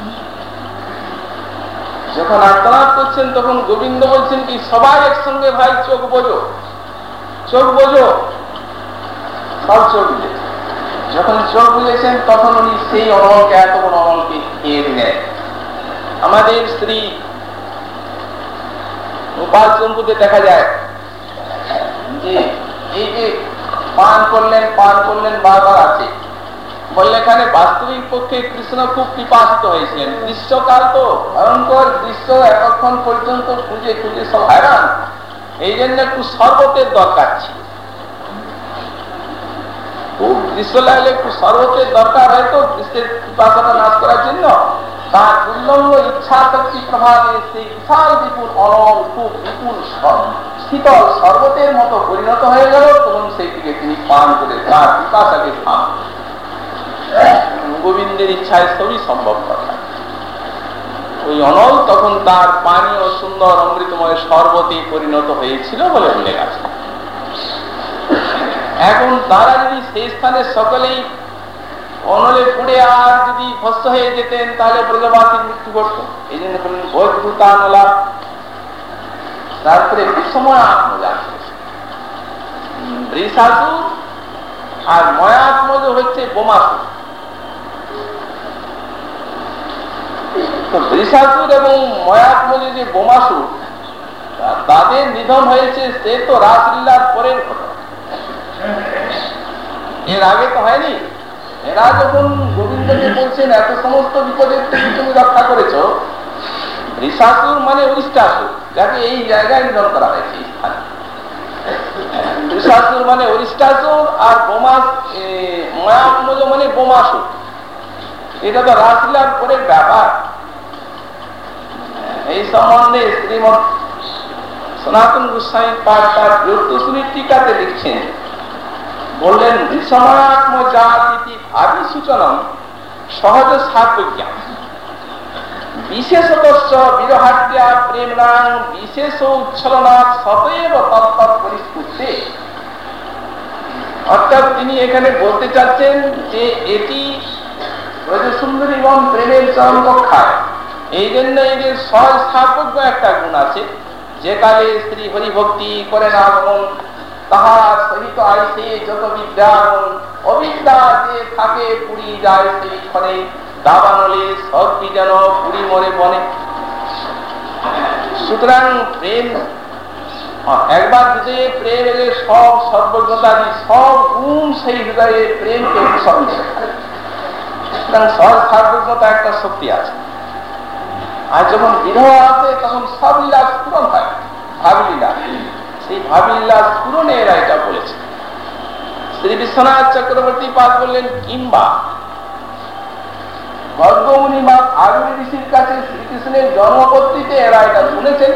যখন আর্তনাদ করছেন, তখন গোবিন্দ বলছেন কি, সবাই একসঙ্গে ভাই, চোখ বোঝো। চোখ বোঝো। সব চোখ যখন চোখ বুঝেছেন, তখন উনি সেই অনলকে এত বড় অনলকে খেয়ে দিলেন। আমাদের স্ত্রী গোপাল চম্পুতে দেখা যায়, যে এই যে পান করলেন পান করলেন, বারবার আছে। এখানে বাস্তবিক পক্ষে কৃষ্ণ খুব পিপাসিত হয়েছিলেন। গ্রীষ্মকাল তো ভয়ঙ্কর এতক্ষণ পর্যন্ত খুঁজে খুঁজে সব এই জন্য একটু দরকার ছিল। নাশ করার জন্য। তার উল্লঙ্গ ইচ্ছা বিপুল খুব বিপুল শীতল শরবতের মতো পরিণত হয়ে গেল তখন সেই সেইটিকে তিনি পান করে তার পিপাসাকে থাম গোবিন্দের ইচ্ছায় সবই সম্ভব কথা। ওই অনল তখন তার পানীয় সুন্দর অমৃতময় শরবতে পরিণত হয়েছিল বলে উল্লেখ আছে। এখন তারা যদি সেই স্থানে সকলেই অনলে পুড়ে আর যদি ভস্ত হয়ে যেতেন, তাহলে প্রজাপাতির মৃত্যু ঘটত এই জন্য তারপরে আর ময়াত্মজ হচ্ছে বোমাসুর। তো এবং ময়াত্মজ যে বোমাসুর তাদের নিধন হয়েছে, সে তো রাসলীলার পরের ঘটনা। এর আগে তো হয়নি। এরা যখন গোবিন্দকে বলছেন, এত সমস্ত বিপদের থেকে তুমি রক্ষা করেছ ঋষাসুর মানে অরিষ্টাসুর যাকে এই জায়গায় নিধন করা হয়েছে স্থানে। ঋষাসুর মানে অরিষ্টাসুর আর বোমা মায়াত্মজ মানে বোমাসুর। এটা তো রাসলীলার পরে ব্যাপার। এই সম্বন্ধে শ্রীমৎ সনাতন গোস্বামী পাঠ তার টিকাতে লিখছেন। বললেন বিষমাত্ম জাতি ভাবি সূচনম সহজ সাতজ্ঞান বিশেষত বিশেষ উচ্ছলনা তত্ত্ব পরিস্ফুটে। অর্থাৎ তিনি এখানে বলতে চাচ্ছেন যে এটি ব্রজসুন্দরী এবং প্রেমের চরম কক্ষায় এই জন্য এদের সহজ স্থাপজ্ঞ একটা গুণ আছে। যে কালে শ্রী হরিভক্তি করেন আগমন তাহার সহিত আইসে যত বিদ্যা অবিদ্যা যে থাকে পুরি যায় সেই ক্ষণে। দাবানলে সবটি যেন পুরি মরে বনে। সুতরাং প্রেম একবার হৃদয়ে প্রেম এলে সব সর্বজ্ঞতাদি, সব গুণ সেই হৃদয়ে প্রেমকে উৎসর্গ সুতরাং সব সর্বজ্ঞতা একটা শক্তি আছে। আর যখন বিরহ আছে, তখন সব লীলা পূরণ হয়। ভাবলীলা সেই ভাবিল্লা পূরণে এরা এটা বলেছে। শ্রী বিশ্বনাথ চক্রবর্তী পাঠ বললেন কিংবা গর্গমুনি বা আগুনি ঋষির কাছে শ্রীকৃষ্ণের জন্মপত্রীতে এরা এটা শুনেছেন।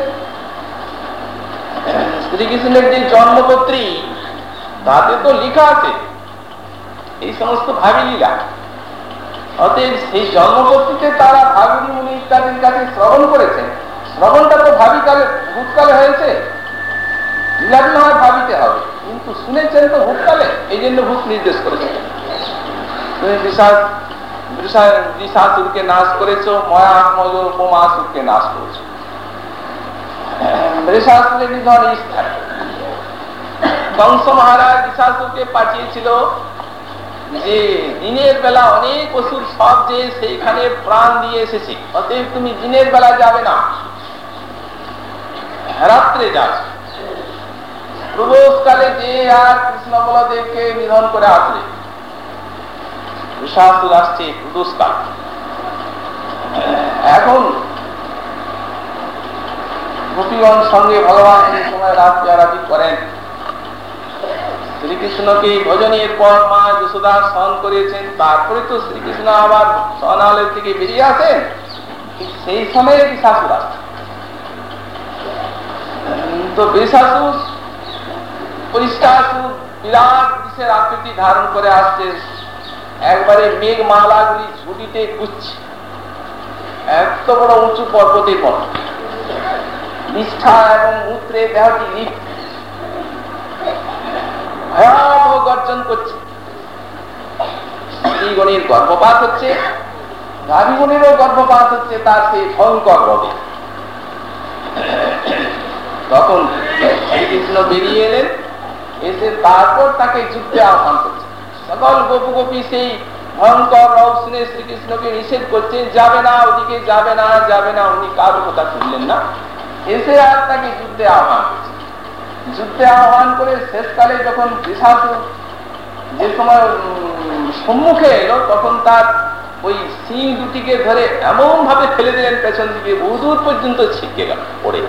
শ্রীকৃষ্ণের যে জন্মপত্রী, তাতে তো লিখা আছে। এই সমস্ত ভাবিলীলা অতএব সেই জন্মপত্রীতে তারা ভাবিনী মুনি ইত্যাদির কাছে শ্রবণ করেছেন শ্রবণটা তো ভাবিকালে, ভূতকালে হয়েছে। হয় ভাবিতে হবে, কিন্তু শুনেছেন তো ভূতকালে এই জন্য ভূত নির্দেশ করেছেন নাশ করেছ, ময়া আত্মজ নাশ করেছ। নিধন কংস মহারাজ বিশাসুরকে পাঠিয়েছিল যে দিনের বেলা অনেক অসুর সব যে সেইখানে প্রাণ দিয়ে এসেছে, অতএব তুমি দিনের বেলা যাবে না। রাত্রে যাবে প্রদোষকালে যে আর কৃষ্ণ বলদেবকে নিধন করে আসলে। এখন গোপীগণ সঙ্গে ভগবান সময় রাত্রি আরাধি করেন। শ্রীকৃষ্ণকে ভজনের পর মা যশোদা সহন করেছেন তারপরে তো শ্রীকৃষ্ণ আবার সনালয় থেকে বেরিয়ে আসেন। সেই সময়ে বিষাসুর আসছে তো বিষাসুর পরিষ্কাসুর বিরাট বিষের আকৃতি ধারণ করে আসছে। একবারে মেঘ মালাগুলি ঝুটিতে গুচ্ছে এত বড় উঁচু পর্বতের পর নিষ্ঠা এবং মূত্রে দেহটি লিপ্ত। করছে। স্ত্রীগণের গর্ভপাত হচ্ছে গর্ভপাত হচ্ছে, তার সেই ভয়ঙ্কর তখন শ্রীকৃষ্ণ বেরিয়ে এলেন, এসে তারপর তাকে যুদ্ধে আহ্বান করছে সকল গোপু গোপী সেই ভয়ঙ্কর রব শুনে শ্রীকৃষ্ণকে নিষেধ করছে যাবে না, ওদিকে যাবে না যাবে না। উনি কারও কথা শুনলেন না। এসে আর তাকে যুদ্ধে আহ্বান করছে যুদ্ধে আহ্বান করে শেষকালে যখন বিষাসুর যে সময় সম্মুখে এলো, তখন তার ওই সিং দুটিকে ধরে এমন ভাবে ফেলে দিলেন, পেছন দিকে বহুদূর পর্যন্ত ছিটকে গেল, পড়ে।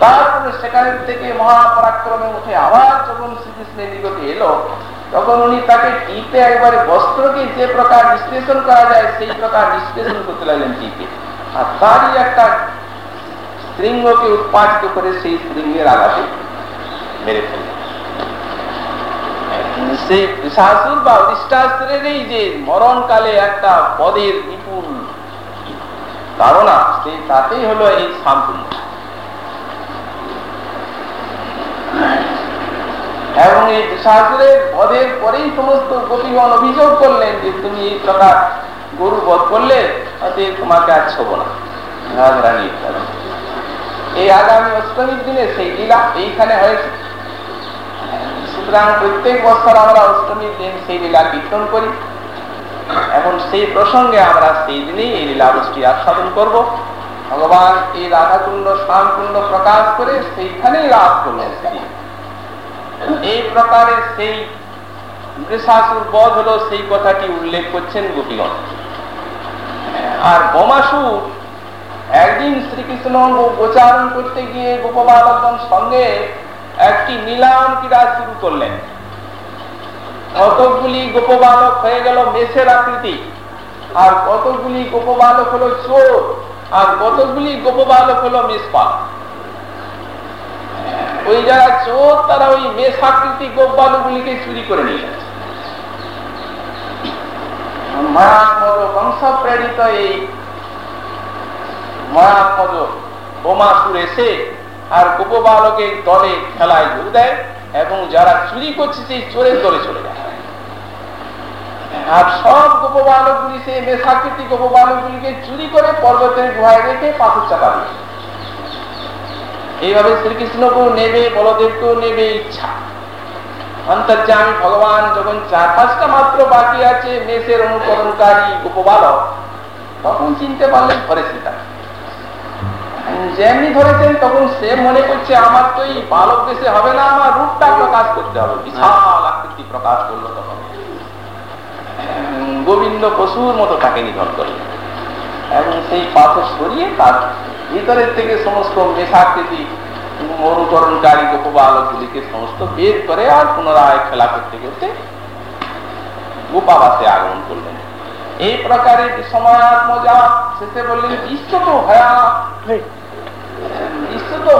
তারপরে সেখান থেকে মহাপরাক্রমে উঠে আবার যখন শ্রীকৃষ্ণের নিকটে এলো, তখন উনি তাকে টিপে একবারে বস্ত্রকে যে প্রকার বিশ্লেষণ করা যায়, সেই প্রকার বিশ্লেষণ করতে লাগলেন টিপে। আর তারই একটা শৃঙ্গকে উৎপাদিত করে সেই শৃঙ্গের আঘাতে মেরে ফেললেন সেই শাশুর বা অধিষ্ঠাস্ত্রেরই যে মরণকালে একটা পদের বিপুল ধারণা। সেই তাতেই হলো এই সাম্পূর্ণ এবং এই শাশুরের বধের পরেই সমস্ত গোপীগণ অভিযোগ করলেন যে তুমি এই প্রকার গরু বধ করলে অতএব তোমাকে আর ছোব না। এই আগামী অষ্টমীর দিনে সেই লীলা এইখানে হয়েছে। সুতরাং প্রত্যেক বছর আমরা অষ্টমীর দিন সেই লীলা কীর্তন করি। এখন সেই প্রসঙ্গে আমরা সেই দিনেই এই লীলা লীলাবস্তি আস্বাদন করব। ভগবান এই রাধাকুণ্ড স্নানকুণ্ড প্রকাশ করে সেইখানেই লাভ করলেন এই প্রকারে সেই বৃষাসুর বধ হলো সেই কথাটি উল্লেখ করছেন গোপীগণ। আর বোমাসুর একদিন শ্রীকৃষ্ণ গোচারণ করতে গিয়ে গোপবালকগণ সঙ্গে একটি নীলাম ক্রীড়া শুরু করলেন। কতকগুলি গোপবালক হয়ে গেল মেষের আকৃতি, আর কতকগুলি গোপবালক হলো চোর, আর কতকগুলি গোপবালক হলো মেষপাল ওই যারা চোর, তারা ওই মেষ আকৃতি গোপবালকগুলিকে চুরি করে নিয়ে গেছে। মায়াত্মজ বংশ প্রেরিত এই মায়াত্মজ বোমাসুর এসে আর গোপবালকের দলে খেলায় যোগ দেয় এবং যারা চুরি করছে সেই চোরের দলে চলে যায়। আর সব গোপবালক গুলি সেই মেষাকৃতি গোপবালক গুলিকে চুরি করে পর্বতের গুহায় রেখে পাথর চাপা দিয়েছে এইভাবে শ্রীকৃষ্ণকেও নেবে, বলদেবকেও নেবে ইচ্ছা। অন্তর্যামী ভগবান যখন চার পাঁচটা মাত্র বাকি আছে, মেষের অনুকরণকারী গোপবালক তখন চিনতে পারলেন ধরেছে তাকে যেমনি ধরেছেন, তখন সে মনে করছে, আমার তো এই বালক দেশে হবে না, আমার রূপটা প্রকাশ করতে হবে। বিশাল আকৃতি প্রকাশ করল তখন। গোবিন্দ পশুর মতো তাকে নিধন করলেন। এবং সেই পাথর সরিয়ে তার ভিতরের থেকে সমস্ত মেষাকৃতি অনুকরণকারী গোপালক গুলিকে সমস্ত বের করে আর পুনরায় খেলা করতে করতে গোপাবাসে আগমন করলেন। এই প্রকারে সময়াত্মজা শেষে বললেন বিশ্ব তো ভয়া বিশ্ব তো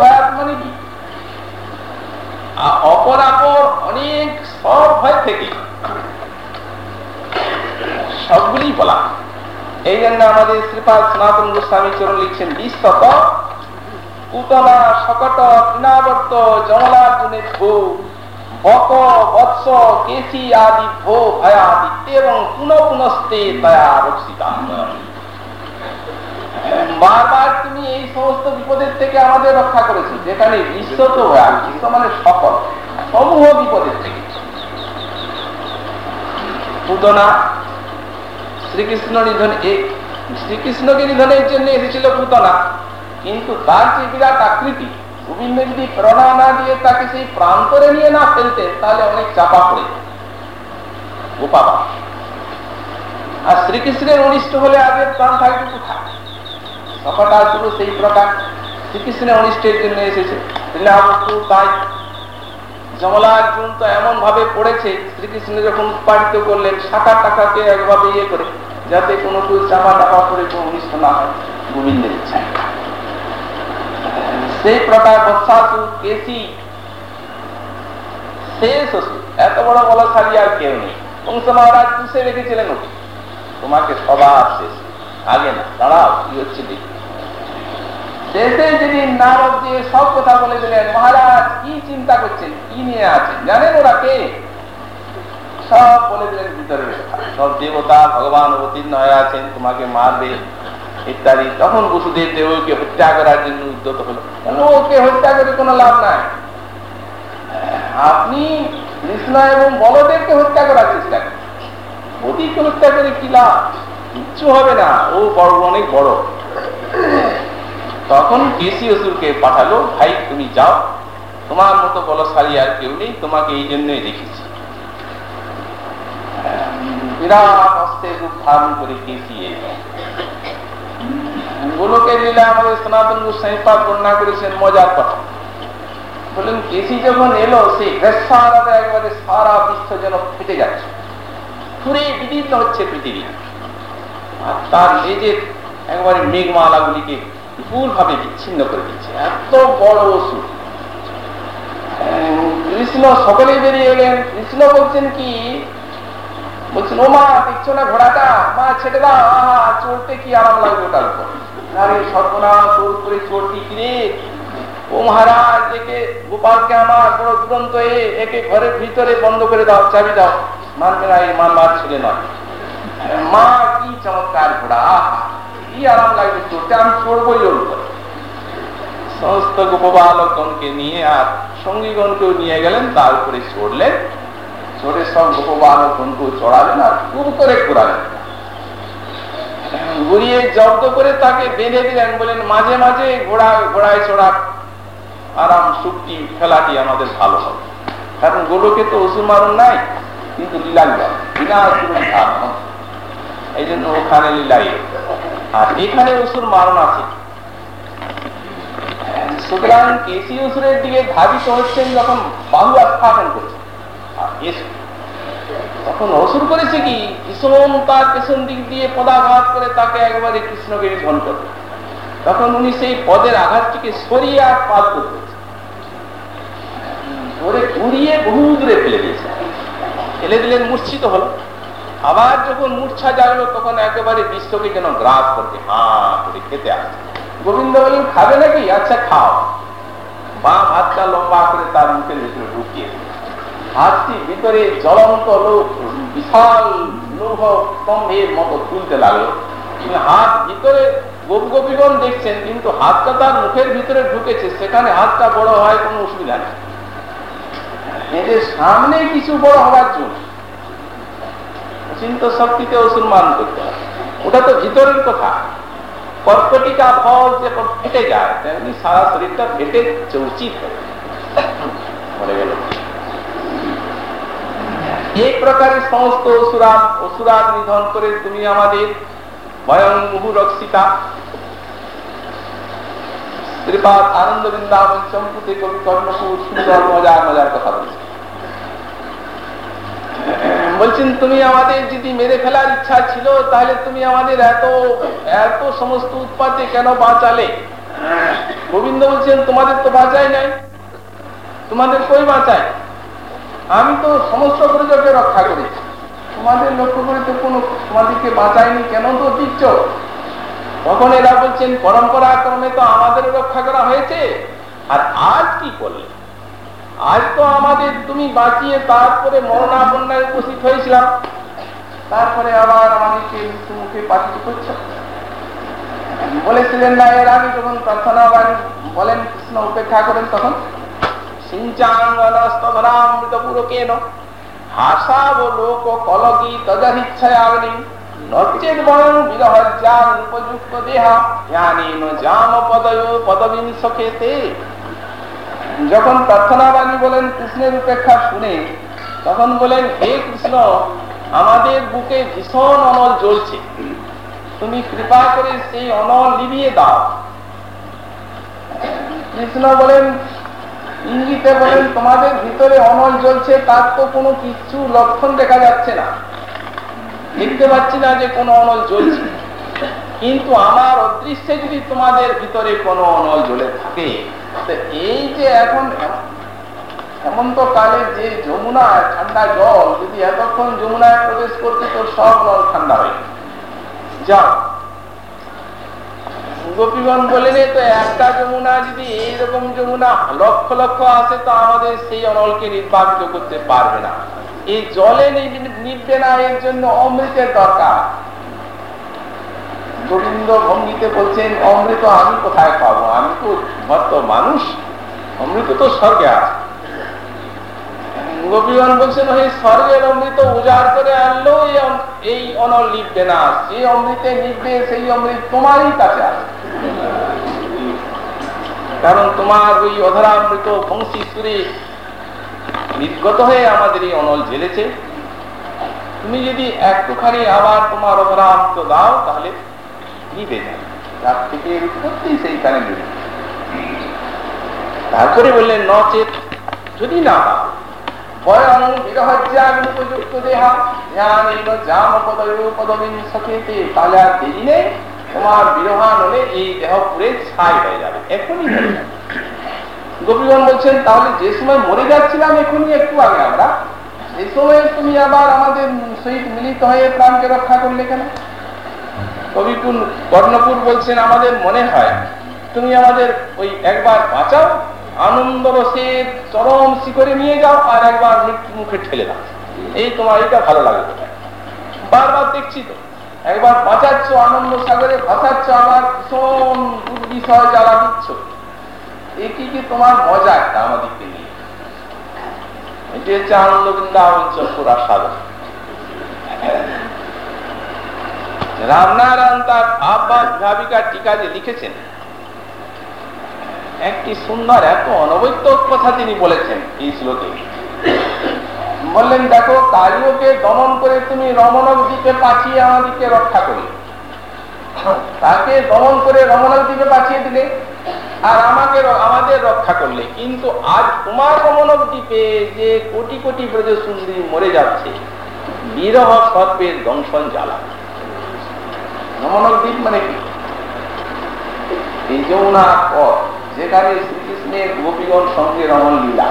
কি অপরাপর অনেক সব ভয় থেকে। সবগুলি বলা এই জন্য আমাদের শ্রীপাদ সনাতন গোস্বামী চরণ লিখছেন, বিশ্বত পুতনা শকট তৃণাবর্ত জমলার্জুনের ভো বক, বৎস, কেশি আদি ভো ভয়াদি এবং পুনঃ পুনস্তে দয়া রক্ষিতা বারবার তুমি এই সমস্ত বিপদের থেকে আমাদের রক্ষা করেছ, যেখানে বিশ্ব তো বিশ্ব মানে সকল, সমূহ বিপদের থেকে। পুতনা, শ্রীকৃষ্ণ নিধন শ্রীকৃষ্ণকে নিধনের জন্য এসেছিল পুতনা, কিন্তু তার যে বিরাট আকৃতি গোবিন্দ যদি প্রেরণা না দিয়ে তাকে সেই প্রান্তরে নিয়ে না ফেলতেন, তাহলে অনেক চাপা পড়ে গোপাবা আর শ্রীকৃষ্ণের অনিষ্ট হলে আগের প্রাণ থাকবে কোথায়? শুরু সেই প্রকার শ্রীকৃষ্ণের অনিষ্টের জন্য এসেছে। তাই জমলার্জুন তো এমন ভাবে পড়েছে, শ্রীকৃষ্ণ যখন উৎপাদিত করলেন শাখা টাকাকে একভাবে ইয়ে করে, যাতে কোনো কেউ চাপা টাকা করে কোনো অনিষ্ট না হয়, গোবিন্দের ইচ্ছায়। সেই প্রকার বৎসাসু কেসি শেষ এত বড় বলা বলশালী আর কেউ নেই। কংস মহারাজ পুষে রেখেছিলেন ওকে। তোমাকে সবার শেষ। আগে না, দাঁড়াও, কি হচ্ছে দেখি। শেষে যেদিন নারদ দিয়ে সব কথা বলে দিলেন, মহারাজ কি চিন্তা করছেন? কি নিয়ে আছেন? জানেন ওরা কে? সব বলে দিলেন ভিতরে। সব দেবতা ভগবান অবতীর্ণ হয়ে আছেন, তোমাকে মারবে, ইত্যাদি। তখন বসুদেব দেবকে হত্যা করার জন্য উদ্যত হলো। ওকে হত্যা করে কোনো লাভ নাই? আপনি কৃষ্ণ এবং বলদেবকে হত্যা করার চেষ্টা করেন। অতীকে হত্যা করে কি লাভ? কিচ্ছু হবে না। ও বড়, অনেক বড়। তখন কেসি অসুরকে পাঠালো, ভাই, তুমি যাও। তোমার মতো বলশালী আর কেউ নেই, তোমাকে এই জন্যই রেখেছি বিরাট অস্ত্রের রূপ ধারণ করে আমাদের সনাতন করেছেন, মজার কথা। বললেন কেসি যখন এলো, সেই একবারে সারা বিশ্ব যেন ফেটে যাচ্ছে। ঘুরে বিদীর্ণ হচ্ছে পৃথিবী। আর তার লেজের একবারে মেঘমালাগুলিকে বিপুল ভাবে বিচ্ছিন্ন করে দিচ্ছে এত বড় ওষুধ। কৃষ্ণ সকলেই বেরিয়ে এলেন। কৃষ্ণ বলছেন কি? বলছেন ও মা দেখছ না ঘোড়াটা? মা, ছেড়ে দাও। আহা, চড়তে কি আরাম লাগবে তার উপর? সর্বনা তোর করে? ও মহারাজ, একে গোপালকে আমার বড় দুরন্ত একে ঘরের ভিতরে বন্ধ করে দাও, চাবি দাও। মানবে না এই মানবার ছেলে নয়। মা, কি চমৎকার ঘোড়া। কি আরাম লাগবে চড়তে আমি চড়বই ওর উপরে। সমস্ত গোপবালকগণকে নিয়ে আর সঙ্গীগণকেও নিয়ে গেলেন, তার উপরে চড়লেন। চড়ে সব গোপবালকগণকেও চড়ালেন আর খুব করে ঘোরালেন। ঘুরিয়ে জব্দ করে তাকে বেঁধে দিলেন বলেন মাঝে মাঝে ঘোড়া, ঘোড়ায় চড়া। আরাম সুখটি খেলাটি আমাদের ভালো হবে। কারণ গোলকে তো ওষুধ মারণ নাই, কিন্তু লীলা লীলা এই জন্য ওখানে লীলাই আর এখানে মারণ আছে সুতরাং কেসি দিকে ধাবিত হচ্ছেন যখন বাহু তখন অসুর করেছে কি? তার পেছন দিক দিয়ে পদাঘাত করে তাকে একবারে কৃষ্ণকে নিধন করবে তখন উনি সেই পদের আঘাতটিকে সরিয়ে আর পাল করতে ধরে ঘুরিয়ে বহু দূরে ফেলে দিয়েছে ফেলে দিলেন, মূর্ছিত হলো। আবার যখন মূর্ছা জাগলো, তখন একেবারে বিশ্বকে যেন গ্রাস করতে হা করে খেতে আসছে। গোবিন্দ বলেন খাবে নাকি? আচ্ছা খাও। বাম হাতটা লম্বা করে তার মুখের ভিতরে ঢুকিয়ে হাতটি ভিতরে জ্বলন্ত লোক, বিশাল লৌহ স্তম্ভের মতো তুলতে লাগল। হাত ভিতরে গোপ গোপীগণ দেখছেন, কিন্তু হাতটা তার মুখের ভিতরে ঢুকেছে। সেখানে হাতটা বড় হয় কোনো অসুবিধা নেই। এদের সামনে কিছু বড় হওয়ার জন্য চিন্ত শক্তিতে ওষুধ মান করতে হবে ওটা তো ভিতরের কথা। কর্কটিকা ফল যখন ফেটে যায়, তেমনি সারা শরীরটা ফেটে গেল। এই প্রকারের সমস্ত অসুরাত অসুরাত নিধন করে তুমি আমাদের ভয়ং মুহু রক্ষিতা শ্রীপাদ আনন্দ বৃন্দাবন চম্পুতে কবি কর্ণপুর সুন্দর মজার মজার কথা বলছে বলছেন, তুমি আমাদের যদি মেরে ফেলার ইচ্ছা ছিল, তাহলে তুমি আমাদের এত এত সমস্ত উৎপাতে কেন বাঁচালে? গোবিন্দ বলছেন, তোমাদের তো বাঁচাই নাই। তোমাদের কই বাঁচায়? আমি তো সমস্ত প্রজকে রক্ষা করেছি। তোমাদের লক্ষ্য করে তো কোনো তোমাদেরকে বাঁচায়নি, কেন তো দিচ্ছ? তখন এরা বলছেন পরম্পরা ক্রমে তো আমাদের রক্ষা করা হয়েছে। আর আজ কি করলে? আজ তো আমাদের তুমি বাঁচিয়ে তারপরে মরণাপন্নায় উপস্থিত হয়েছিলাম। তারপরে আবার আমাদেরকে মৃত্যু মুখে পাঠিত করছ বলেছিলেন না, এর আগে যখন প্রার্থনা বলেন, কৃষ্ণ উপেক্ষা করেন তখন সিঞ্চাঙ্গনস্তমরামৃত হাসাব লোক কলকি তদরিচ্ছয়াগ্নি নচেত বয়ং বিরহজ্জান উপযুক্ত দেহা জ্ঞানেন জাম পদয় পদবিন সখেতে যখন প্রার্থনা বাণী বলেন কৃষ্ণের উপেক্ষা শুনে, তখন বলেন, হে কৃষ্ণ, আমাদের বুকে ভীষণ অনল জ্বলছে। তুমি কৃপা করে সেই অনল লিবিয়ে দাও। কৃষ্ণ বলেন, ইঙ্গিতে বলেন, তোমাদের ভিতরে অনল জ্বলছে, তার তো কোনো কিছু লক্ষণ দেখা যাচ্ছে না। দেখতে পাচ্ছি না যে কোনো অনল জ্বলছে। কিন্তু আমার অদৃশ্যে যদি তোমাদের ভিতরে কোনো অনল জ্বলে থাকে এই যে এখন হেমন্ত যে যমুনায় ঠান্ডা জল, যদি এতক্ষণ যমুনায় প্রবেশ তো সব নল ঠান্ডা হয়ে যাও। গোপীগণ বলেন তো একটা যমুনা যদি এইরকম যমুনা লক্ষ লক্ষ আসে তো আমাদের সেই অনলকে নির্বাচিত করতে পারবে না। এই জলে নিবে না, এর জন্য অমৃতের দরকার। গোবিন্দ ভঙ্গিতে বলছেন, অমৃত আমি কোথায় পাবো? আমি তো ভক্ত মানুষ, অমৃত তো স্বর্গে আছে। গোপীগণ বলছেন, ওই স্বর্গের অমৃত উজাড় করে এই অনল লিখবে না যে অমৃতে লিখবে সেই অমৃত তোমারই কাছে আছে। কারণ তোমার ওই অধরামৃত বংশী সুরে নির্গত হয়ে আমাদের এই অনল জেলেছে তুমি যদি একটুখানি আবার তোমার অধরামৃত দাও, তাহলে তারপরে বললেন, নচেত যদি না তাহলে আর দেরি নেই, তোমার বিরহান হলে এই দেহ পুরে ছাই হয়ে যাবে। এখনই গোপীগণ বলছেন, তাহলে যে সময় মরে যাচ্ছিলাম, এখনই একটু আগে আমরা। এই সময় তুমি আবার আমাদের সহিত মিলিত হয়ে প্রাণকে রক্ষা করলে কেন? কবিকুল কর্ণপুর বলছেন, আমাদের মনে হয় তুমি আমাদের ওই একবার বাঁচাও আনন্দ রসের চরম শিখরে নিয়ে যাও আর একবার মৃত্যু মুখে ঠেলে দাও। এই তোমার এটা ভালো লাগে বারবার দেখছি তো, একবার বাঁচাচ্ছ আনন্দ সাগরে ভাসাচ্ছ আবার ভীষণ দুর্বিষয় জ্বালা দিচ্ছ। এ কি কি তোমার মজা একটা আমাদেরকে নিয়ে? এটি হচ্ছে আনন্দ বৃন্দাবন চক্র সাধন রামনারায়ণ তার ভাববাদ ভাবিকা টিকা যে লিখেছেন। একটি সুন্দর, এত অনবৈত্য কথা তিনি বলেছেন এই শ্লোকে। বললেন, দেখো কালীয়কে দমন করে তুমি রমণক দ্বীপে পাঠিয়ে আমাদেরকে রক্ষা করলে তাকে দমন করে রমণক দ্বীপে পাঠিয়ে দিলে আর আমাকে আমাদের রক্ষা করলে। কিন্তু আজ তোমার রমণক দ্বীপে যে কোটি কোটি ব্রজ সুন্দরী মরে যাচ্ছে বিরহ সর্পের দংশন জ্বালা। রমণক দ্বীপ মানে কি? এই যমুনা পথ যেখানে শ্রীকৃষ্ণের গোপীগণ সঙ্গে রমণ লীলা,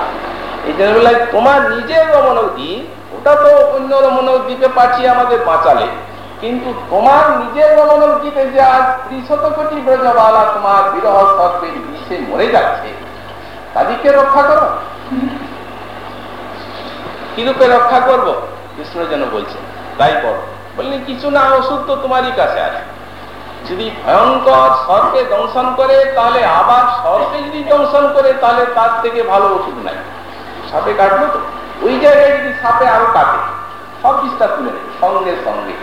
এই জন্য বললাম তোমার নিজের রমণক দ্বীপ ওটা তো অন্য রমণক দ্বীপে পাঠিয়ে আমাদের বাঁচালে। কিন্তু তোমার নিজের রমণক দ্বীপে যে আজ ত্রিশত কোটি ব্রজবালা তোমার বিরহ সর্পের বিষে মরে যাচ্ছে, তাদেরকে রক্ষা করো। কিরূপে রক্ষা করব? কৃষ্ণ যেন বলছে, তাই করো। বললেন, কিছু না, ওষুধ তো তোমারই কাছে আছে। যদি ভয়ঙ্কর সর্পে দংশন করে, তাহলে আবার সর্পে যদি দংশন করে, তাহলে তার থেকে ভালো ওষুধ নাই। সাপে কাটলো তো। ওই জায়গায় যদি সাপে আরও কাটে, সব বিষটা তুলে সঙ্গে সঙ্গে।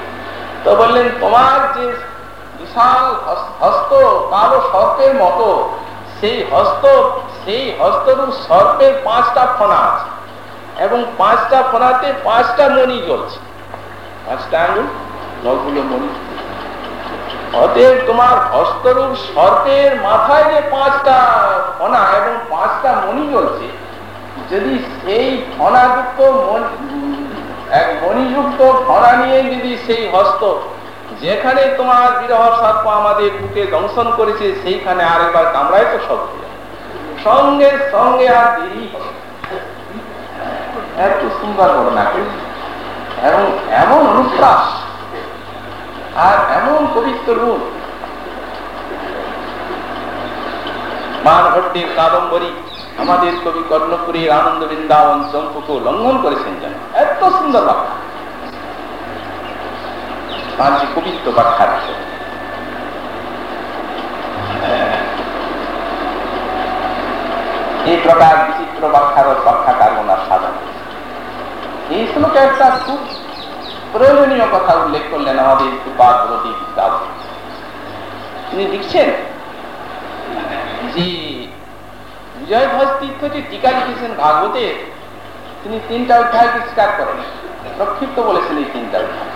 তো বললেন, তোমার যে বিশাল হস্ত, কালো সর্পের মতো, সেই হস্ত, সেই হস্তরূপ সর্পের পাঁচটা ফোনা আছে। এবং পাঁচটা ফোনাতে পাঁচটা মণি জ্বলছে। পাঁচটা আঙুল মণি অতএব তোমার হস্তরূপ সর্পের মাথায় যে পাঁচটা এবং পাঁচটা মণি যদি সেই এক মণিযুক্ত নিয়ে যদি সেই হস্ত, যেখানে তোমার বিরহ সর্প আমাদের বুকে দংশন করেছে, সেইখানে আরেকবার কামড়ায় তো সব সঙ্গে সঙ্গে আর দেরি হবে এত সুন্দর ঘটনা এবং এমন অনুপ্রাস আর এমন পবিত্র রূপ। মানভট্টের কাদম্বরী আমাদের কবি কর্ণপুরীর আনন্দ বৃন্দাবন চম্পুকে লঙ্ঘন করেছেন যেন। এত সুন্দর ব্যাখ্যা পবিত্র ব্যাখ্যা এই প্রকার বিচিত্র ব্যাখ্যার সাধন এই শ্লোকে একটা খুব প্রয়োজনীয় কথা উল্লেখ করলেন আমাদের তিনি লিখছেন, যে বিজয় ভজ তীর্থ যে টিকা লিখেছেন ভাগবতে। তিনি তিনটা অধ্যায়কে স্বীকার করেন। প্রক্ষিপ্ত বলেছেন এই তিনটা অধ্যায়।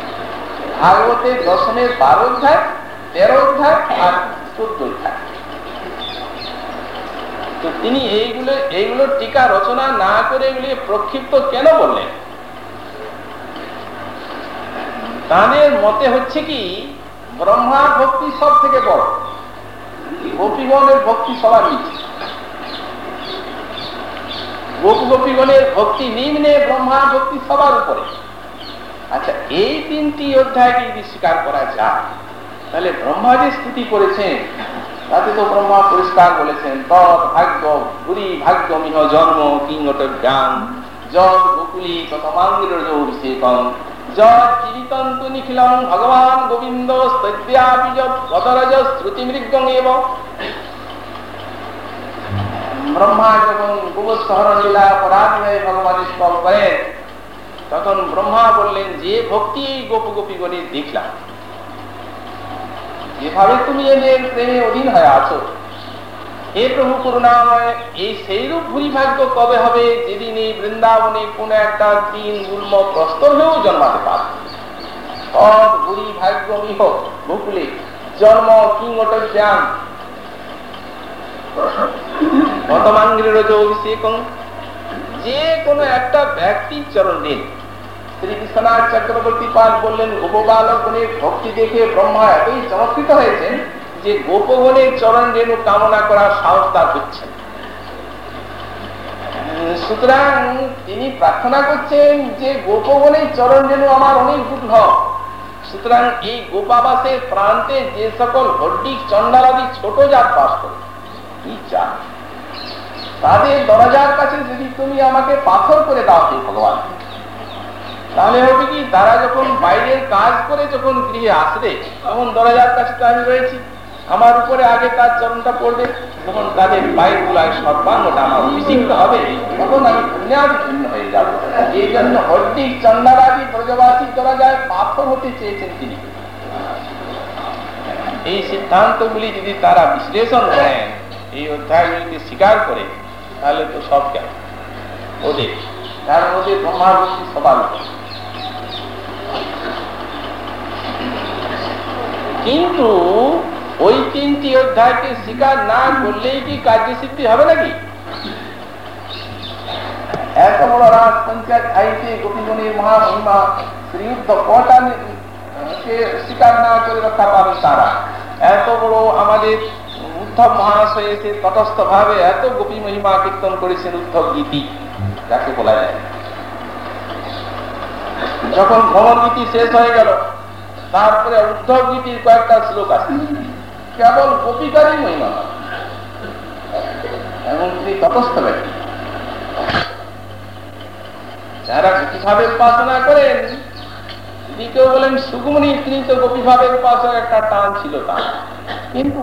ভাগবতে দশমের বারো অধ্যায়, তেরো অধ্যায় আর চোদ্দ অধ্যায়। তো তিনি এইগুলো এইগুলোর টিকা রচনা না করে এগুলি প্রক্ষিপ্ত কেন বললেন? তাদের মতে হচ্ছে কি ব্রহ্মা ভক্তি সব থেকে বড়। গোপীগণের ভক্তি সবার নিচে গোপ গোপীগণের ভক্তি নিম্নে ব্রহ্মা ভক্তি সবার উপরে। আচ্ছা এই তিনটি অধ্যায়কে যদি স্বীকার করা যায়, তাহলে ব্রহ্মা যে স্তুতি করেছেন, তাতে তো ব্রহ্মা পরিষ্কার বলেছেন, তৎ ভাগ্য গুরি ভাগ্য মিহ জন্ম কিংগট জ্ঞান জগ গোকুলি কতমাঙ্গির অভিষেকম জীবিতন্তু নিখিলং ভগবান গোবিন্দ স্তব্যাপিজরজ শ্রুতি মৃগং এব ব্রহ্মা যখন লীলা অপরাধ হয়ে ভগবান করেন তখন ব্রহ্মা বললেন যে ভক্তি গোপ গোপী গণি দেখলাম যেভাবে তুমি এদের প্রেমে অধীন হয়ে আছো হে প্রভু করুণাময়, এই ভূরিভাগ্য কবে হবে যেদিন এই বৃন্দাবনে কোন একটা তিন গুল্ম প্রস্তর হয়েও জন্মাতে পারবে ভাগ্য মিহ গোকুলে জন্ম জ্ঞান। গতমাঙ্গির অভিষেকং যে কোনো একটা ব্যক্তির চরণ দিন। শ্রী বিশ্বনাথ চক্রবর্তী পাল বললেন গোপবালগণের ভক্তি দেখে ব্রহ্মা এতই চমৎকৃত হয়েছেন যে গোপগণের চরণ রেণু কামনা করার সাহস তার হচ্ছে সুতরাং তিনি প্রার্থনা করছেন যে গোপগণের চরণ রেণু আমার অনেক দুর্লভ সুতরাং এই গোপাবাসের প্রান্তে যে সকল হড্ডিক চন্ডালাদি ছোট জাত বাস করে তাদের দরজার কাছে যদি তুমি আমাকে পাথর করে দাও হে ভগবান, তাহলে হবে কি, তারা যখন বাইরের কাজ করে যখন গৃহে আসবে, তখন দরজার কাছে তো আমি রয়েছি। আমার উপরে আগে তার চরণটা পড়বে তখন তাদের পায়ের গুলায় সর্বাঙ্গটা আমার অভিষিক্ত হবে, তখন আমি পুণ্যাভিপূর্ণ হয়ে যাব। এই জন্য হর্দিক চন্দারাদি ব্রজবাসী দরজায় পাথর হতে চেয়েছেন তিনি। এই সিদ্ধান্তগুলি যদি তারা বিশ্লেষণ করেন, এই অধ্যায় অধ্যায়গুলিকে স্বীকার করে, তাহলে তো সব কেন ওদের তার মধ্যে ব্রহ্মার সবার কিন্তু ওই তিনটি অধ্যায়কে স্বীকার না করলেই কি কার্যসিদ্ধি হবে নাকি? এত বড় রাজ পঞ্চায়েত আইতে গোপীগণের মহামহিমা শ্রীযুদ্ধ কটা স্বীকার না করে রক্ষা পাবেন তারা? এত বড় আমাদের উদ্ধব মহাশয় এসে তটস্থ ভাবে এত গোপী মহিমা কীর্তন করেছেন উদ্ধব গীতি। যাকে বলা যায়। যখন ভ্রমণ গীতি শেষ হয়ে গেল, তারপরে উদ্ধব গীতির কয়েকটা শ্লোক আছে। কেবল গোপিকারই মহিমা। এমন তিনি তটস্থ ব্যক্তি। যারা গোপীভাবে উপাসনা করেন যদি কেউ বলেন সুগুমনি, তিনি তো গোপীভাবে উপাসনা একটা টান ছিল তার। কিন্তু